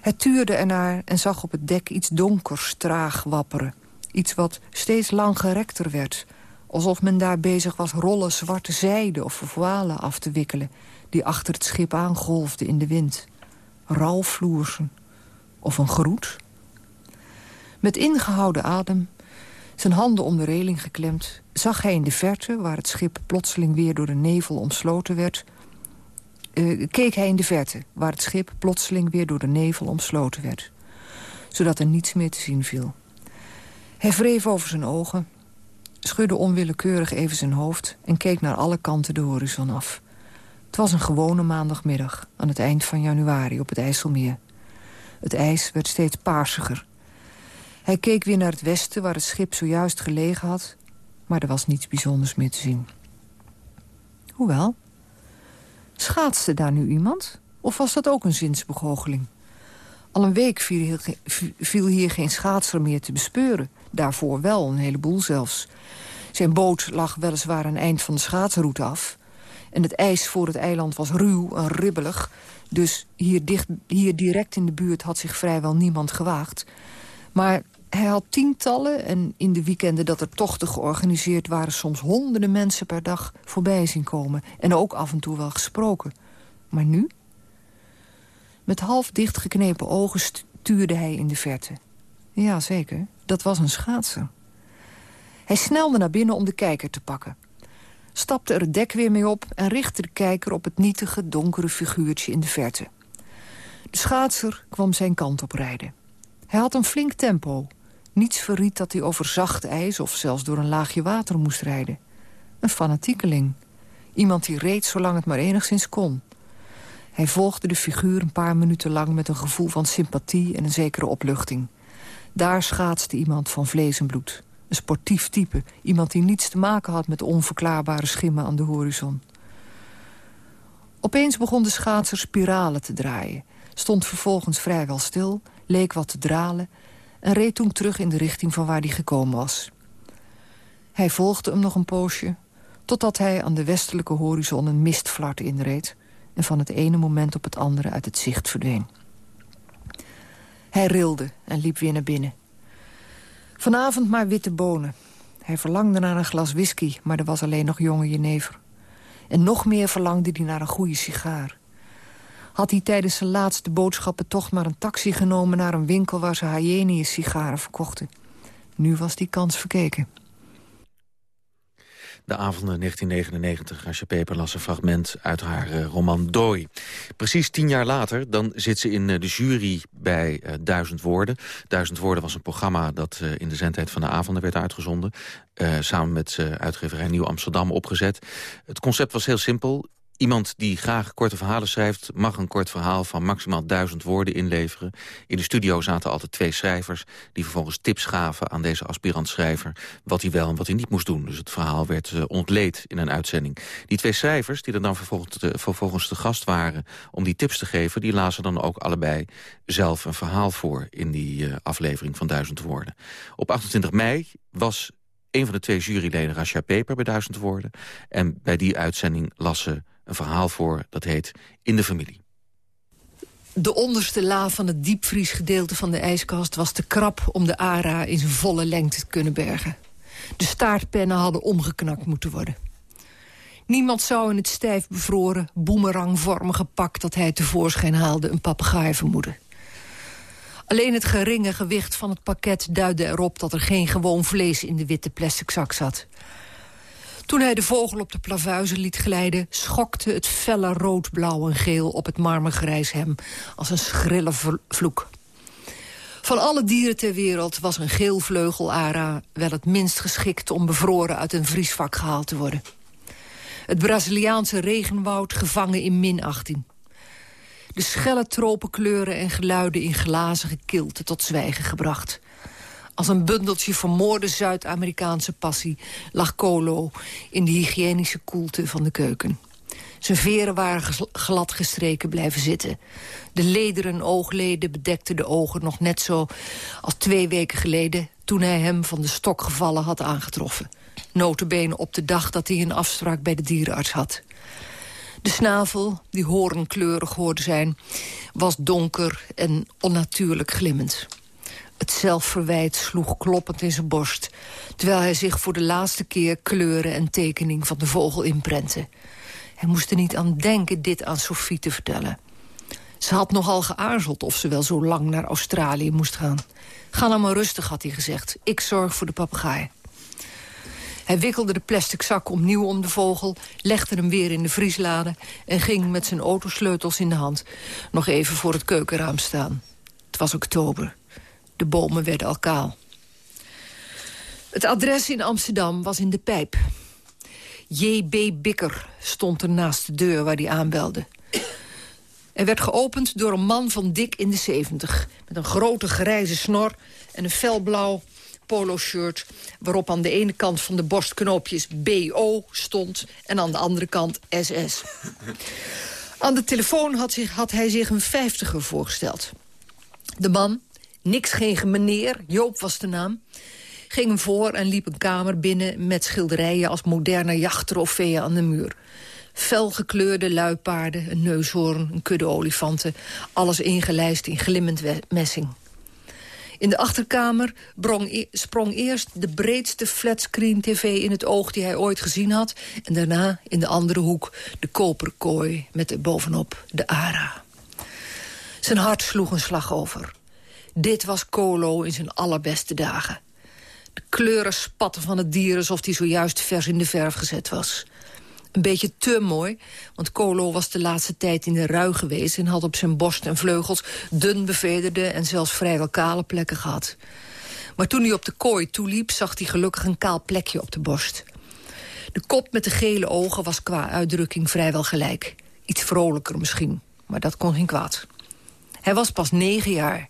Het tuurde ernaar en zag op het dek iets donkers traag wapperen. Iets wat steeds langgerekter werd. Alsof men daar bezig was rollen zwarte zijde of voalen af te wikkelen... die achter het schip aangolfden in de wind. Ralvloersen. Of een groet. Met ingehouden adem zijn handen om de reling geklemd, zag hij in de verte... waar het schip plotseling weer door de nevel omsloten werd... Uh, keek hij in de verte, waar het schip plotseling weer door de nevel omsloten werd. Zodat er niets meer te zien viel. Hij wreef over zijn ogen, schudde onwillekeurig even zijn hoofd... en keek naar alle kanten de horizon af. Het was een gewone maandagmiddag, aan het eind van januari op het IJsselmeer. Het ijs werd steeds paarsiger hij keek weer naar het westen, waar het schip zojuist gelegen had... maar er was niets bijzonders meer te zien. Hoewel, schaatste daar nu iemand? Of was dat ook een zinsbegoocheling? Al een week viel hier geen schaatser meer te bespeuren. Daarvoor wel, een heleboel zelfs. Zijn boot lag weliswaar een eind van de schaatsroute af... en het ijs voor het eiland was ruw en ribbelig... dus hier, dicht, hier direct in de buurt had zich vrijwel niemand gewaagd... Maar hij had tientallen en in de weekenden dat er tochten georganiseerd waren... soms honderden mensen per dag voorbij zien komen. En ook af en toe wel gesproken. Maar nu? Met half dichtgeknepen ogen stuurde hij in de verte. Ja, zeker. Dat was een schaatser. Hij snelde naar binnen om de kijker te pakken. Stapte er het dek weer mee op en richtte de kijker op het nietige, donkere figuurtje in de verte. De schaatser kwam zijn kant op rijden. Hij had een flink tempo niets verriet dat hij over zacht ijs... of zelfs door een laagje water moest rijden. Een fanatiekeling. Iemand die reed zolang het maar enigszins kon. Hij volgde de figuur een paar minuten lang met een gevoel van sympathie en een zekere opluchting. Daar schaatste iemand van vlees en bloed. Een sportief type. Iemand die niets te maken had met onverklaarbare schimmen aan de horizon. Opeens begon de schaatser spiralen te draaien. Stond vervolgens vrijwel stil, leek wat te dralen en reed toen terug in de richting van waar hij gekomen was. Hij volgde hem nog een poosje, totdat hij aan de westelijke horizon een mistvlart inreed... en van het ene moment op het andere uit het zicht verdween. Hij rilde en liep weer naar binnen. Vanavond maar witte bonen. Hij verlangde naar een glas whisky, maar er was alleen nog jonge jenever. En nog meer verlangde hij naar een goede sigaar had hij tijdens zijn laatste boodschappen toch maar een taxi genomen... naar een winkel waar ze Hyenius sigaren verkochten. Nu was die kans verkeken. De avonden 1999, Asje Peper las een fragment uit haar uh, roman Dooi. Precies tien jaar later, dan zit ze in uh, de jury bij uh, Duizend Woorden. Duizend Woorden was een programma dat in de zendtijd van de avonden werd uitgezonden. samen met uitgeverij Nieuw Amsterdam opgezet. Het concept was heel simpel Iemand die graag korte verhalen schrijft... mag een kort verhaal van maximaal duizend woorden inleveren. In de studio zaten altijd twee schrijvers... die vervolgens tips gaven aan deze aspirant-schrijver... wat hij wel en wat hij niet moest doen. Dus het verhaal werd uh, ontleed in een uitzending. Die twee schrijvers, die er dan vervolgens te, vervolgens te gast waren... om die tips te geven, die lazen dan ook allebei zelf een verhaal voor... in die uh, aflevering van duizend woorden. Op 28 mei was een van de twee juryleden Rasha Peper bij duizend woorden. En bij die uitzending las ze een verhaal voor dat heet In de Familie. De onderste la van het diepvriesgedeelte van de ijskast was te krap om de ARA in zijn volle lengte te kunnen bergen. De staartpennen hadden omgeknakt moeten worden. Niemand zou in het stijf bevroren, boemerangvormige pak dat hij tevoorschijn haalde een papegaai vermoeden. Alleen het geringe gewicht van het pakket duidde erop dat er geen gewoon vlees in de witte plastic zak zat. Toen hij de vogel op de plavuizen liet glijden... schokte het felle rood, blauw en geel op het marmergrijs hem... als een schrille vloek. Van alle dieren ter wereld was een geelvleugelara... wel het minst geschikt om bevroren uit een vriesvak gehaald te worden. Het Braziliaanse regenwoud gevangen in min 18. De schelle tropenkleuren en geluiden in glazige kilte tot zwijgen gebracht. Als een bundeltje vermoorde Zuid-Amerikaanse passie lag Colo in de hygiënische koelte van de keuken. Zijn veren waren glad gestreken blijven zitten. De lederen oogleden bedekten de ogen nog net zo als twee weken geleden... toen hij hem van de stok gevallen had aangetroffen. Notenbenen op de dag dat hij een afspraak bij de dierenarts had. De snavel, die horenkleurig hoorde zijn, was donker en onnatuurlijk glimmend. Het zelfverwijt sloeg kloppend in zijn borst... terwijl hij zich voor de laatste keer kleuren en tekening van de vogel inprentte. Hij moest er niet aan denken dit aan Sophie te vertellen. Ze had nogal geaarzeld of ze wel zo lang naar Australië moest gaan. Ga nou maar rustig, had hij gezegd. Ik zorg voor de papegaai. Hij wikkelde de plastic zak opnieuw om de vogel... legde hem weer in de vrieslade... en ging met zijn autosleutels in de hand... nog even voor het keukenraam staan. Het was oktober. De bomen werden al kaal. Het adres in Amsterdam was in de pijp. J.B. Bikker stond er naast de deur waar hij aanbelde. Er werd geopend door een man van dik in de zeventig... met een grote grijze snor en een felblauw polo-shirt... waarop aan de ene kant van de borstknoopjes BO stond... en aan de andere kant SS. aan de telefoon had, hij zich een vijftiger voorgesteld. De man, niks geen meneer, Joop was de naam... ging hem voor en liep een kamer binnen met schilderijen... als moderne jachttrofeeën aan de muur. Felgekleurde luipaarden, een neushoorn, een kudde olifanten... alles ingelijst in glimmend messing. In de achterkamer e-, sprong eerst de breedste flatscreen tv in het oog die hij ooit gezien had... en daarna in de andere hoek de koperkooi met bovenop de ARA. Zijn hart sloeg een slag over. Dit was Colo in zijn allerbeste dagen. De kleuren spatten van het dier alsof hij zojuist vers in de verf gezet was een beetje te mooi. Want Colo was de laatste tijd in de rui geweest... en had op zijn borst en vleugels dun bevederde... en zelfs vrijwel kale plekken gehad. Maar toen hij op de kooi toeliep... zag hij gelukkig een kaal plekje op de borst. De kop met de gele ogen was qua uitdrukking vrijwel gelijk. Iets vrolijker misschien, maar dat kon geen kwaad. Hij was pas negen jaar.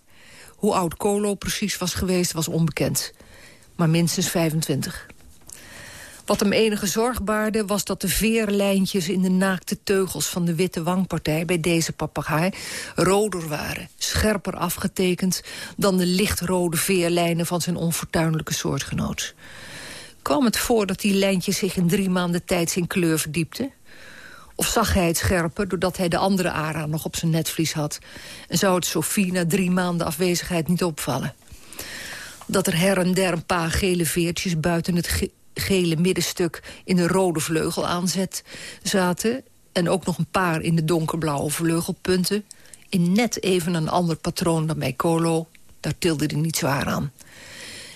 Hoe oud Colo precies was geweest was onbekend. Maar minstens 25. Wat hem enige zorg baarde was dat de veerlijntjes in de naakte teugels van de witte wangpartij bij deze papegaai roder waren, scherper afgetekend dan de lichtrode veerlijnen van zijn onfortuinlijke soortgenoot. Kwam het voor dat die lijntjes zich in drie maanden tijd in kleur verdiepten? Of zag hij het scherper doordat hij de andere ARA nog op zijn netvlies had? En zou het Sophie na drie maanden afwezigheid niet opvallen? Dat er her en der een paar gele veertjes buiten het gele middenstuk in de rode vleugel aanzet zaten... en ook nog een paar in de donkerblauwe vleugelpunten... in net even een ander patroon dan bij Colo. Daar tilde hij niet zwaar aan.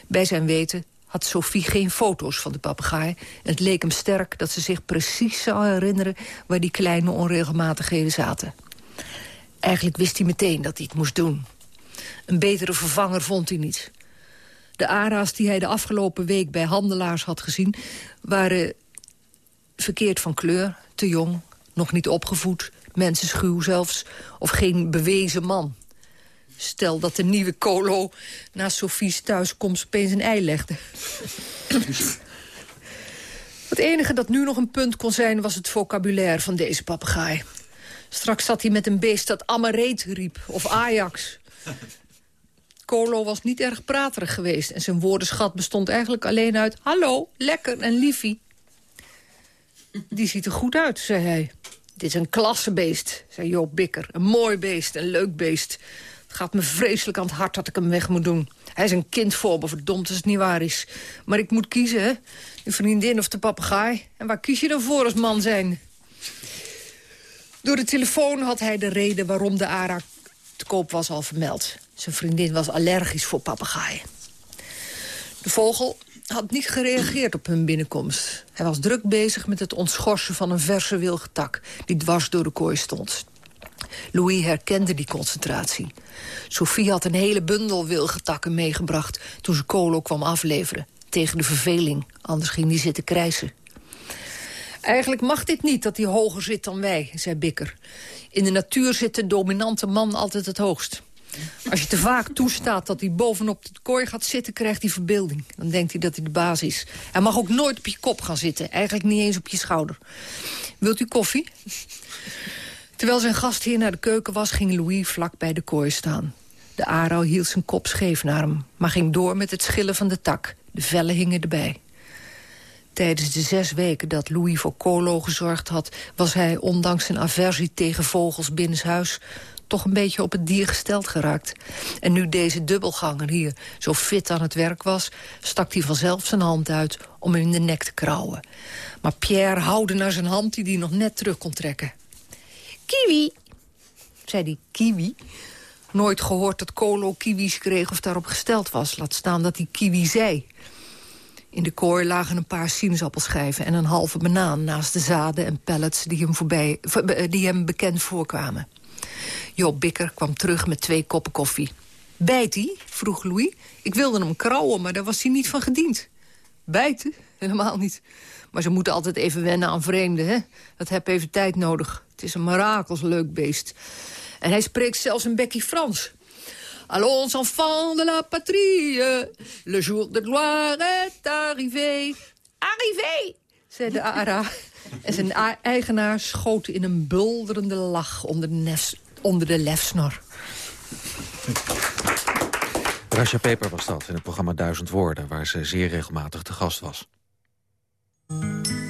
Bij zijn weten had Sophie geen foto's van de papegaai... en het leek hem sterk dat ze zich precies zou herinneren... waar die kleine onregelmatigheden zaten. Eigenlijk wist hij meteen dat hij het moest doen. Een betere vervanger vond hij niet. De ARA's die hij de afgelopen week bij handelaars had gezien... waren verkeerd van kleur, te jong, nog niet opgevoed, mensenschuw zelfs... of geen bewezen man. Stel dat de nieuwe Colo na Sofie's thuiskomst opeens een ei legde. Het enige dat nu nog een punt kon zijn... was het vocabulaire van deze papegaai. Straks zat hij met een beest dat Amareet riep, of Ajax. Colo was niet erg praterig geweest... en zijn woordenschat bestond eigenlijk alleen uit... hallo, lekker en liefie. Die ziet er goed uit, zei hij. Dit is een klassebeest, zei Joop Bikker. Een mooi beest, een leuk beest. Het gaat me vreselijk aan het hart dat ik hem weg moet doen. Hij is een kind voor me, verdomd als het niet waar is. Maar ik moet kiezen, hè? De vriendin of de papegaai. En waar kies je dan voor als man zijn? Door de telefoon had hij de reden waarom de ARA te koop was al vermeld. Zijn vriendin was allergisch voor papegaaien. De vogel had niet gereageerd op hun binnenkomst. Hij was druk bezig met het ontschorsen van een verse wilgetak... die dwars door de kooi stond. Louis herkende die concentratie. Sophie had een hele bundel wilgetakken meegebracht... toen ze Colo kwam afleveren. Tegen de verveling, anders ging hij zitten krijsen. Eigenlijk mag dit niet, dat hij hoger zit dan wij, zei Bikker. In de natuur zit de dominante man altijd het hoogst. Als je te vaak toestaat dat hij bovenop het kooi gaat zitten... krijgt hij verbeelding. Dan denkt hij dat hij de baas is. Hij mag ook nooit op je kop gaan zitten. Eigenlijk niet eens op je schouder. Wilt u koffie? Terwijl zijn gastheer naar de keuken was... ging Louis vlak bij de kooi staan. De arau hield zijn kop scheef naar hem... maar ging door met het schillen van de tak. De vellen hingen erbij. Tijdens de zes weken dat Louis voor Colo gezorgd had... was hij, ondanks zijn aversie tegen vogels binnenshuis... toch een beetje op het dier gesteld geraakt. En nu deze dubbelganger hier zo fit aan het werk was... stak hij vanzelf zijn hand uit om hem in de nek te krauwen. Maar Pierre houden naar zijn hand die hij nog net terug kon trekken. Kiwi, zei die kiwi. Nooit gehoord dat Colo kiwis kreeg of daarop gesteld was. Laat staan dat hij kiwi zei. In de kooi lagen een paar sinaasappelschijven en een halve banaan... naast de zaden en pellets die hem, voorbij, die hem bekend voorkwamen. Job Bikker kwam terug met twee koppen koffie. Bijt hij? vroeg Louis. Ik wilde hem krauwen, maar daar was hij niet van gediend. Bijten? Helemaal niet. Maar ze moeten altijd even wennen aan vreemden, hè? Dat heb even tijd nodig. Het is een mirakels leuk beest. En hij spreekt zelfs een bekkie Frans. Allons enfants de la patrie, le jour de gloire est arrivé. Arrivé, zei de Ara. En zijn eigenaar schoot in een bulderende lach onder de, nes, onder de lefsnor. Rasha Peper was dat in het programma Duizend Woorden... waar ze zeer regelmatig te gast was. Helaas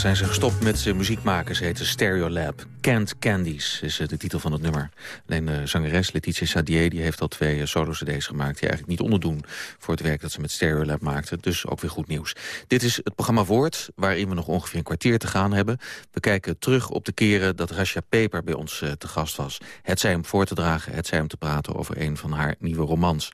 zijn ze gestopt met ze muziek maken. Ze heette Stereolab. Can't Candies is eh, de titel van het nummer. Alleen de zangeres Letitia Sadier die heeft al twee eh, solo-cd's gemaakt... die eigenlijk niet onderdoen voor het werk dat ze met Stereolab maakte. Dus ook weer goed nieuws. Dit is het programma Woord, waarin we nog ongeveer een kwartier te gaan hebben. We kijken terug op de keren dat Rasha Peper bij ons te gast was. Het zij hem voor te dragen, het zij hem te praten over een van haar nieuwe romans.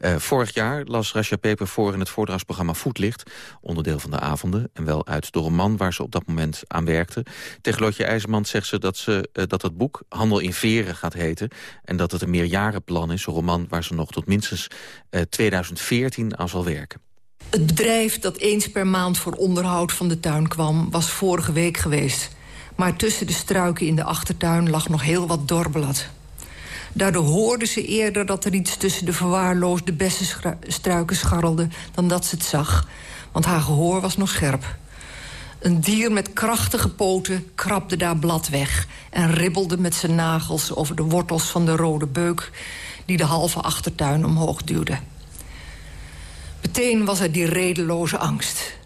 Vorig jaar las Rasha Peper voor in het voordragsprogramma Voetlicht... onderdeel van de avonden, en wel uit de roman waar ze op dat moment aan werkte. Tegen Lotje IJzerman zegt ze dat, ze, uh, dat het boek Handel in Veren gaat heten... en dat het een meerjarenplan is, een roman waar ze nog tot minstens uh, 2014 aan zal werken. Het bedrijf dat eens per maand voor onderhoud van de tuin kwam... was vorige week geweest. Maar tussen de struiken in de achtertuin lag nog heel wat dorbelat. Daardoor hoorde ze eerder dat er iets tussen de verwaarloosde bessenstruiken scharrelde... dan dat ze het zag, want haar gehoor was nog scherp. Een dier met krachtige poten krabde daar blad weg... en ribbelde met zijn nagels over de wortels van de rode beuk... die de halve achtertuin omhoog duwde. Meteen was er die redeloze angst.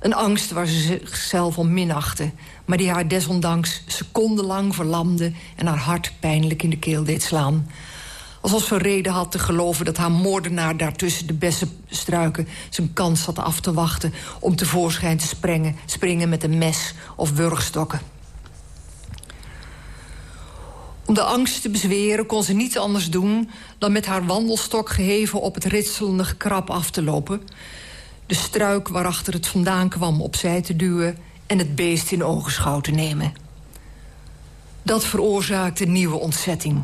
Een angst waar ze zichzelf om minachtte... maar die haar desondanks secondenlang verlamde... en haar hart pijnlijk in de keel deed slaan. Alsof ze reden had te geloven dat haar moordenaar... daar tussen de bessenstruiken zijn kans zat af te wachten... om tevoorschijn te springen, springen met een mes of wurgstokken. Om de angst te bezweren kon ze niets anders doen... dan met haar wandelstok geheven op het ritselende gekrap af te lopen... de struik waarachter het vandaan kwam opzij te duwen... en het beest in ogenschouw te nemen. Dat veroorzaakte nieuwe ontzetting.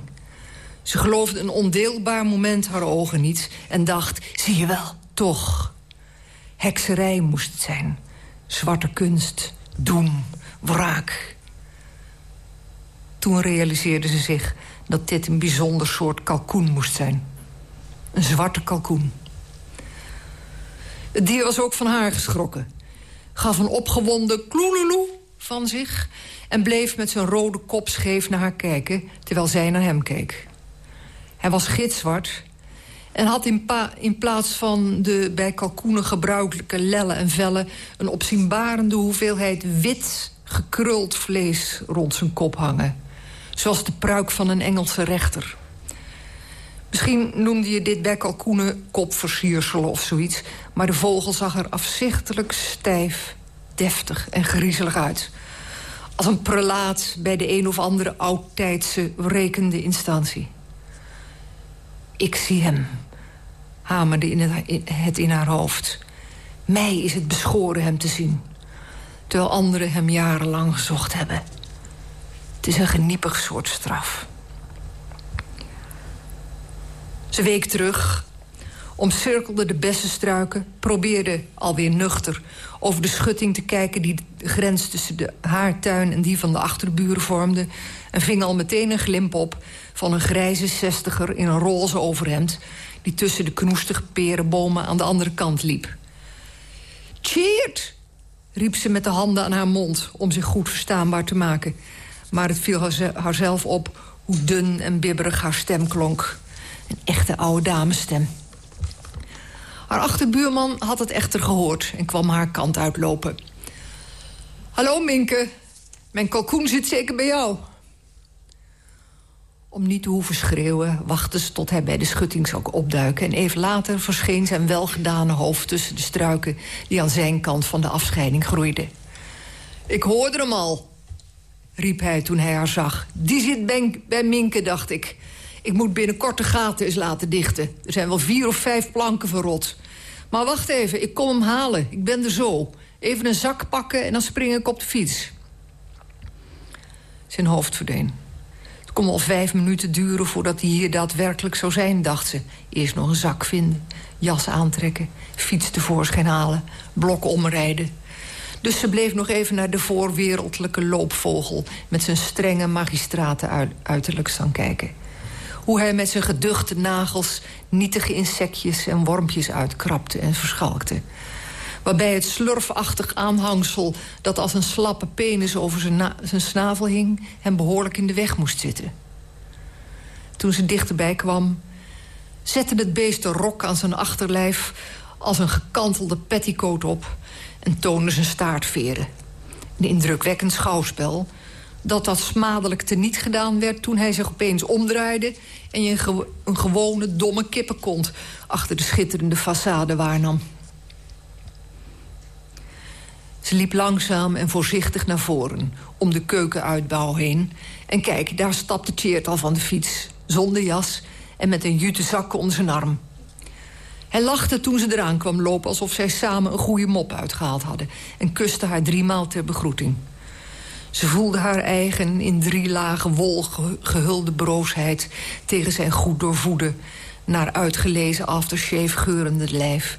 Ze geloofde een ondeelbaar moment haar ogen niet... en dacht, zie je wel, toch. Hekserij moest het zijn. Zwarte kunst, doem, wraak... Toen realiseerde ze zich dat dit een bijzonder soort kalkoen moest zijn. Een zwarte kalkoen. Het dier was ook van haar geschrokken. Gaf een opgewonden kloeloeloe van zich... en bleef met zijn rode kop scheef naar haar kijken... terwijl zij naar hem keek. Hij was gitzwart en had in, plaats van de bij kalkoenen gebruikelijke lellen en vellen... een opzienbarende hoeveelheid wit gekruld vlees rond zijn kop hangen. Zoals de pruik van een Engelse rechter. Misschien noemde je dit bij kalkoenen kopversierselen of zoiets... maar de vogel zag er afzichtelijk stijf, deftig en griezelig uit. Als een prelaat bij de een of andere oudtijdse rekende instantie. Ik zie hem, hamerde in het in haar hoofd. Mij is het beschoren hem te zien. Terwijl anderen hem jarenlang gezocht hebben. Het is een geniepig soort straf. Ze week terug, omcirkelde de bessenstruiken... probeerde, alweer nuchter, over de schutting te kijken... die de grens tussen de, haar tuin en die van de achterburen vormde... en ving al meteen een glimp op van een grijze zestiger... in een roze overhemd... die tussen de knoestige perenbomen aan de andere kant liep. Cheert! riep ze met de handen aan haar mond... om zich goed verstaanbaar te maken... Maar het viel haarzelf op hoe dun en bibberig haar stem klonk. Een echte oude damesstem. Haar achterbuurman had het echter gehoord en kwam haar kant uitlopen. Hallo, Minke. Mijn kalkoen zit zeker bij jou. Om niet te hoeven schreeuwen, wachtte ze tot hij bij de schutting zou opduiken... en even later verscheen zijn welgedane hoofd tussen de struiken... die aan zijn kant van de afscheiding groeiden. Ik hoorde hem al, riep hij toen hij haar zag. Die zit bij Minke, dacht ik. Ik moet binnenkort de gaten eens laten dichten. Er zijn wel vier of vijf planken verrot. Maar wacht even, ik kom hem halen. Ik ben er zo. Even een zak pakken en dan spring ik op de fiets. Zijn hoofd verdween. Het kon al vijf minuten duren voordat hij hier daadwerkelijk zou zijn, dacht ze. Eerst nog een zak vinden, jas aantrekken, fiets tevoorschijn halen... blok omrijden, dus ze bleef nog even naar de voorwereldlijke loopvogel... met zijn strenge magistraten uiterlijk staan kijken. Hoe hij met zijn geduchte nagels nietige insectjes en wormpjes uitkrapte en verschalkte. Waarbij het slurfachtig aanhangsel dat als een slappe penis over zijn, snavel hing... hem behoorlijk in de weg moest zitten. Toen ze dichterbij kwam, zette het beest de rok aan zijn achterlijf... als een gekantelde petticoat op en toonde zijn staartveren. Een indrukwekkend schouwspel dat dat smadelijk teniet gedaan werd... toen hij zich opeens omdraaide en je een, een gewone domme kippenkont... achter de schitterende façade waarnam. Ze liep langzaam en voorzichtig naar voren, om de keukenuitbouw heen. En kijk, daar stapte Tjeerd van de fiets, zonder jas... en met een jute zak onder zijn arm. Hij lachte toen ze eraan kwam lopen... alsof zij samen een goede mop uitgehaald hadden... en kuste haar driemaal ter begroeting. Ze voelde haar eigen in drie lagen wol gehulde broosheid... tegen zijn goed doorvoede, naar uitgelezen aftershave geurende lijf...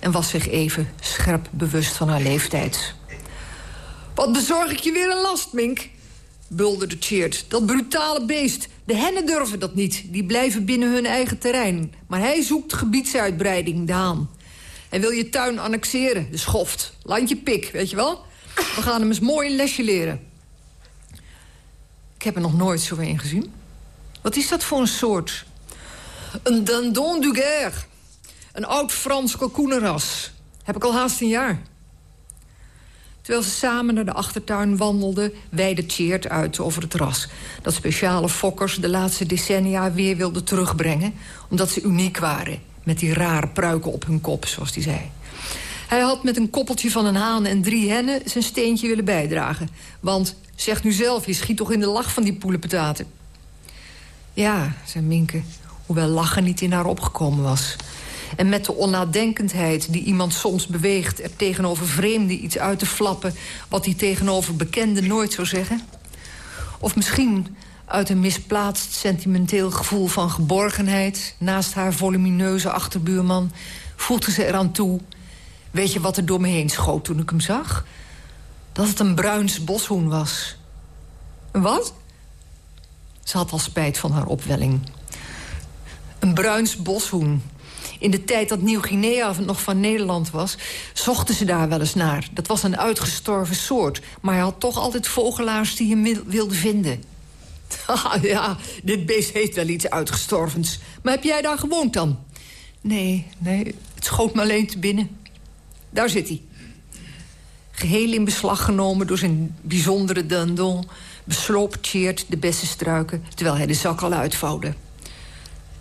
en was zich even scherp bewust van haar leeftijd. Wat bezorg ik je weer een last, Mink? bulderde Cheert. Dat brutale beest. De hennen durven dat niet. Die blijven binnen hun eigen terrein. Maar hij zoekt gebiedsuitbreiding, Daan. Hij wil je tuin annexeren, de schoft. Landje pik, weet je wel? We gaan hem eens mooi een lesje leren. Ik heb er nog nooit zo een gezien. Wat is dat voor een soort? Een dindon du guerre. Een oud Frans kalkoenenras. Heb ik al haast een jaar. Terwijl ze samen naar de achtertuin wandelden... weide Tjeerd uit over het ras. Dat speciale fokkers de laatste decennia weer wilden terugbrengen... omdat ze uniek waren, met die rare pruiken op hun kop, zoals hij zei. Hij had met een koppeltje van een haan en drie hennen... zijn steentje willen bijdragen. Want, zeg nu zelf, je schiet toch in de lach van die poelenpetaten. Ja, zei Minke, hoewel lachen niet in haar opgekomen was... En met de onnadenkendheid die iemand soms beweegt... er tegenover vreemden iets uit te flappen... wat hij tegenover bekenden nooit zou zeggen. Of misschien uit een misplaatst sentimenteel gevoel van geborgenheid... naast haar volumineuze achterbuurman... voelde ze eraan toe... weet je wat er door me heen schoot toen ik hem zag? Dat het een bruins boshoen was. Wat? Ze had al spijt van haar opwelling. Een bruins boshoen, in de tijd dat Nieuw-Guinea nog van Nederland was... zochten ze daar wel eens naar. Dat was een uitgestorven soort. Maar hij had toch altijd vogelaars die hem wilden vinden. ja, dit beest heeft wel iets uitgestorvens. Maar heb jij daar gewoond dan? Nee, nee, het schoot me alleen te binnen. Daar zit hij. Geheel in beslag genomen door zijn bijzondere dandon... besloop Cheert de beste struiken... terwijl hij de zak al uitvouwde.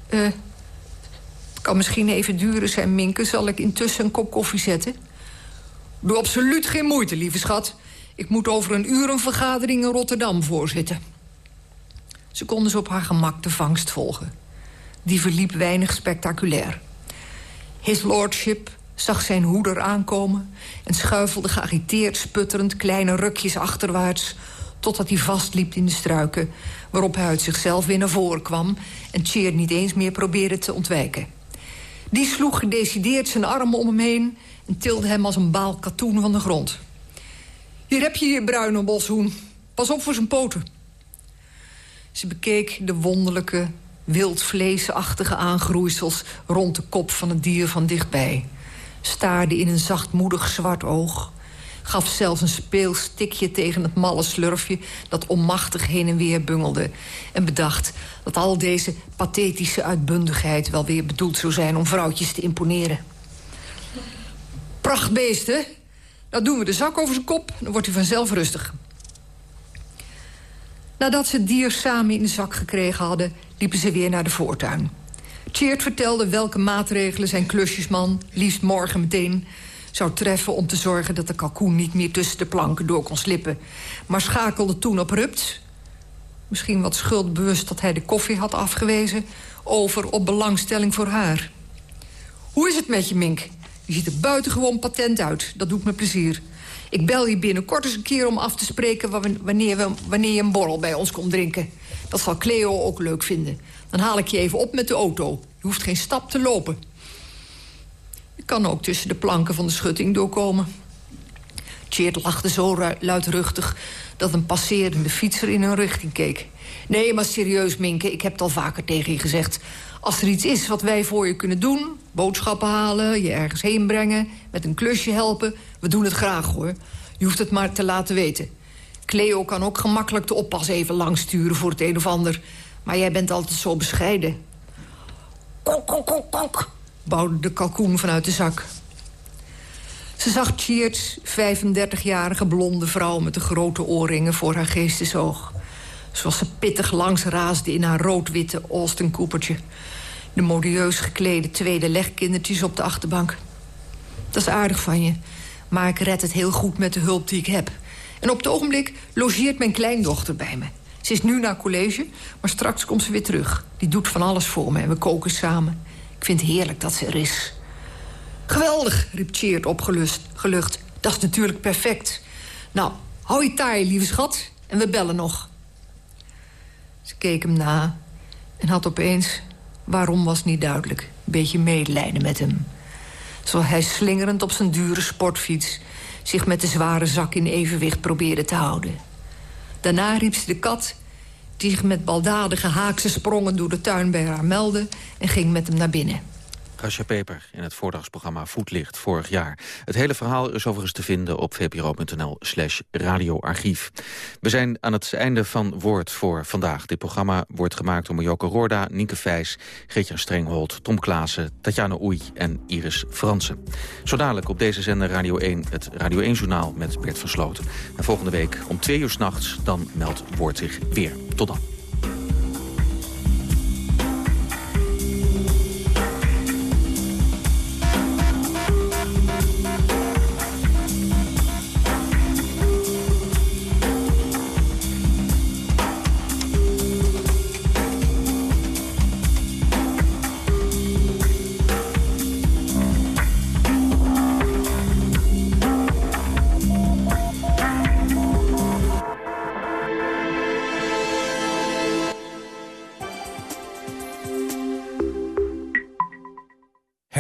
Eh, kan misschien even duren, zei Minke. Zal ik intussen een kop koffie zetten? Doe absoluut geen moeite, lieve schat. Ik moet over een uur een vergadering in Rotterdam voorzitten. Ze konden ze op haar gemak de vangst volgen. Die verliep weinig spectaculair. His lordship zag zijn hoeder aankomen... en schuifelde geagiteerd sputterend kleine rukjes achterwaarts... totdat hij vastliep in de struiken... waarop hij uit zichzelf weer naar voren kwam... en Cheer niet eens meer probeerde te ontwijken. Die sloeg gedecideerd zijn armen om hem heen... en tilde hem als een baal katoen van de grond. Hier heb je je bruine boshoen. Pas op voor zijn poten. Ze bekeek de wonderlijke, wildvleesachtige aangroeisels... rond de kop van het dier van dichtbij. Staarde in een zachtmoedig zwart oog gaf zelfs een speelstikje tegen het malle slurfje... dat onmachtig heen en weer bungelde. En bedacht dat al deze pathetische uitbundigheid... wel weer bedoeld zou zijn om vrouwtjes te imponeren. Prachtbeesten, nou doen we de zak over zijn kop... dan wordt hij vanzelf rustig. Nadat ze het dier samen in de zak gekregen hadden... liepen ze weer naar de voortuin. Cheert vertelde welke maatregelen zijn klusjesman... liefst morgen meteen zou treffen om te zorgen dat de kalkoen niet meer tussen de planken door kon slippen. Maar schakelde toen op Rupt, misschien wat schuldbewust dat hij de koffie had afgewezen... over op belangstelling voor haar. Hoe is het met je, Mink? Je ziet er buitengewoon patent uit. Dat doet me plezier. Ik bel je binnenkort eens een keer om af te spreken... wanneer, we, wanneer je een borrel bij ons komt drinken. Dat zal Cleo ook leuk vinden. Dan haal ik je even op met de auto. Je hoeft geen stap te lopen. Ik kan ook tussen de planken van de schutting doorkomen. Tjeerd lachte zo luidruchtig dat een passerende fietser in hun richting keek. Nee, maar serieus, Minke, ik heb het al vaker tegen je gezegd. Als er iets is wat wij voor je kunnen doen... boodschappen halen, je ergens heen brengen... met een klusje helpen, we doen het graag, hoor. Je hoeft het maar te laten weten. Cleo kan ook gemakkelijk de oppas even langsturen voor het een of ander. Maar jij bent altijd zo bescheiden. Kok, kok, kok, kok bouwde de kalkoen vanuit de zak. Ze zag Cheers, 35-jarige blonde vrouw met de grote oorringen voor haar geestesoog. Zoals ze pittig langs raasde in haar rood-witte Austin. De modieus geklede tweede legkindertjes op de achterbank. Dat is aardig van je, maar ik red het heel goed met de hulp die ik heb. En op het ogenblik logeert mijn kleindochter bij me. Ze is nu naar college, maar straks komt ze weer terug. Die doet van alles voor me en we koken samen. Ik vind het heerlijk dat ze er is. Geweldig, riep Cheert opgelust, gelucht. Dat is natuurlijk perfect. Nou, hou je taai, lieve schat, en we bellen nog. Ze keek hem na en had opeens, waarom was niet duidelijk... een beetje medelijden met hem. Zoals hij slingerend op zijn dure sportfiets... zich met de zware zak in evenwicht probeerde te houden. Daarna riep ze de kat, die zich met baldadige haakse sprongen... door de tuin bij haar meldde en ging met hem naar binnen. Rasja Peper in het voordagsprogramma Voetlicht vorig jaar. Het hele verhaal is overigens te vinden op vpro.nl slash radioarchief. We zijn aan het einde van Woord voor vandaag. Dit programma wordt gemaakt door Marjoke Roorda, Nienke Vijs... Geertjan Strenghold, Tom Klaassen, Tatjana Oei en Iris Fransen. Zo dadelijk op deze zender Radio 1 het Radio 1-journaal met Bert van Sloten. En volgende week om twee uur s'nachts dan meldt Woord zich weer. Tot dan.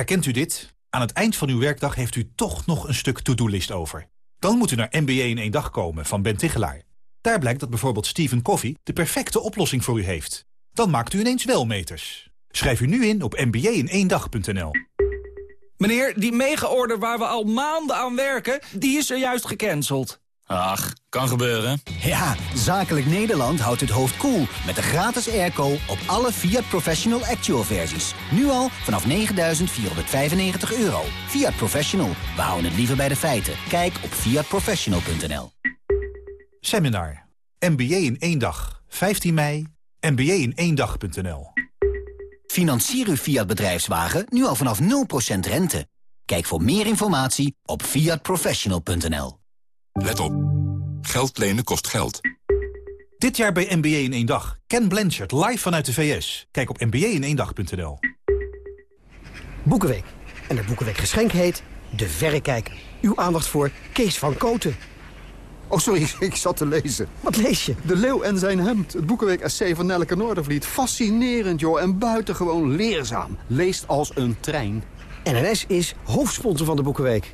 Herkent u dit? Aan het eind van uw werkdag heeft u toch nog een stuk to-do-list over. Dan moet u naar MBA in één dag komen van Ben Tichelaar. Daar blijkt dat bijvoorbeeld Stephen Coffee de perfecte oplossing voor u heeft. Dan maakt u ineens wel meters. Schrijf u nu in op mba-in-één-dag.nl. Meneer, die mega-order waar we al maanden aan werken, die is er juist gecanceld. Ach, kan gebeuren. Ja, Zakelijk Nederland houdt het hoofd koel cool met de gratis airco op alle Fiat Professional Actual versies. Nu al vanaf 9.495 euro. Fiat Professional, we houden het liever bij de feiten. Kijk op fiatprofessional.nl Seminar. MBA in één dag. 15 mei. MBA in één dag.nl Financier uw Fiat bedrijfswagen nu al vanaf 0% rente. Kijk voor meer informatie op fiatprofessional.nl Let op. Geld lenen kost geld. Dit jaar bij NBA in één dag. Ken Blanchard live vanuit de VS. Kijk op nba-in-één-dag.nl. Boekenweek. En de Boekenweek geschenk heet De Verrekijker. Uw aandacht voor Kees van Koten. Oh, sorry, ik zat te lezen. Wat lees je? De Leeuw en zijn hemd. Het Boekenweek essay van Nelleke Noordervliet. Fascinerend, joh. En buitengewoon leerzaam. Leest als een trein. NRS is hoofdsponsor van de Boekenweek.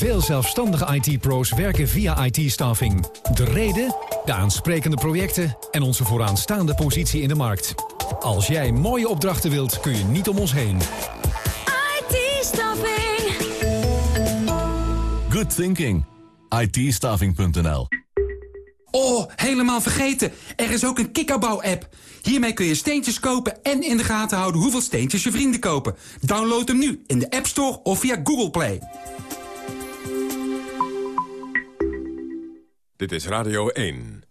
Veel zelfstandige IT-pro's werken via IT-staffing. De reden, de aansprekende projecten en onze vooraanstaande positie in de markt. Als jij mooie opdrachten wilt, kun je niet om ons heen. IT-staffing. Good thinking. it Oh, helemaal vergeten. Er is ook een Kikkerbouw-app. Hiermee kun je steentjes kopen en in de gaten houden hoeveel steentjes je vrienden kopen. Download hem nu in de App Store of via Google Play. Dit is Radio 1.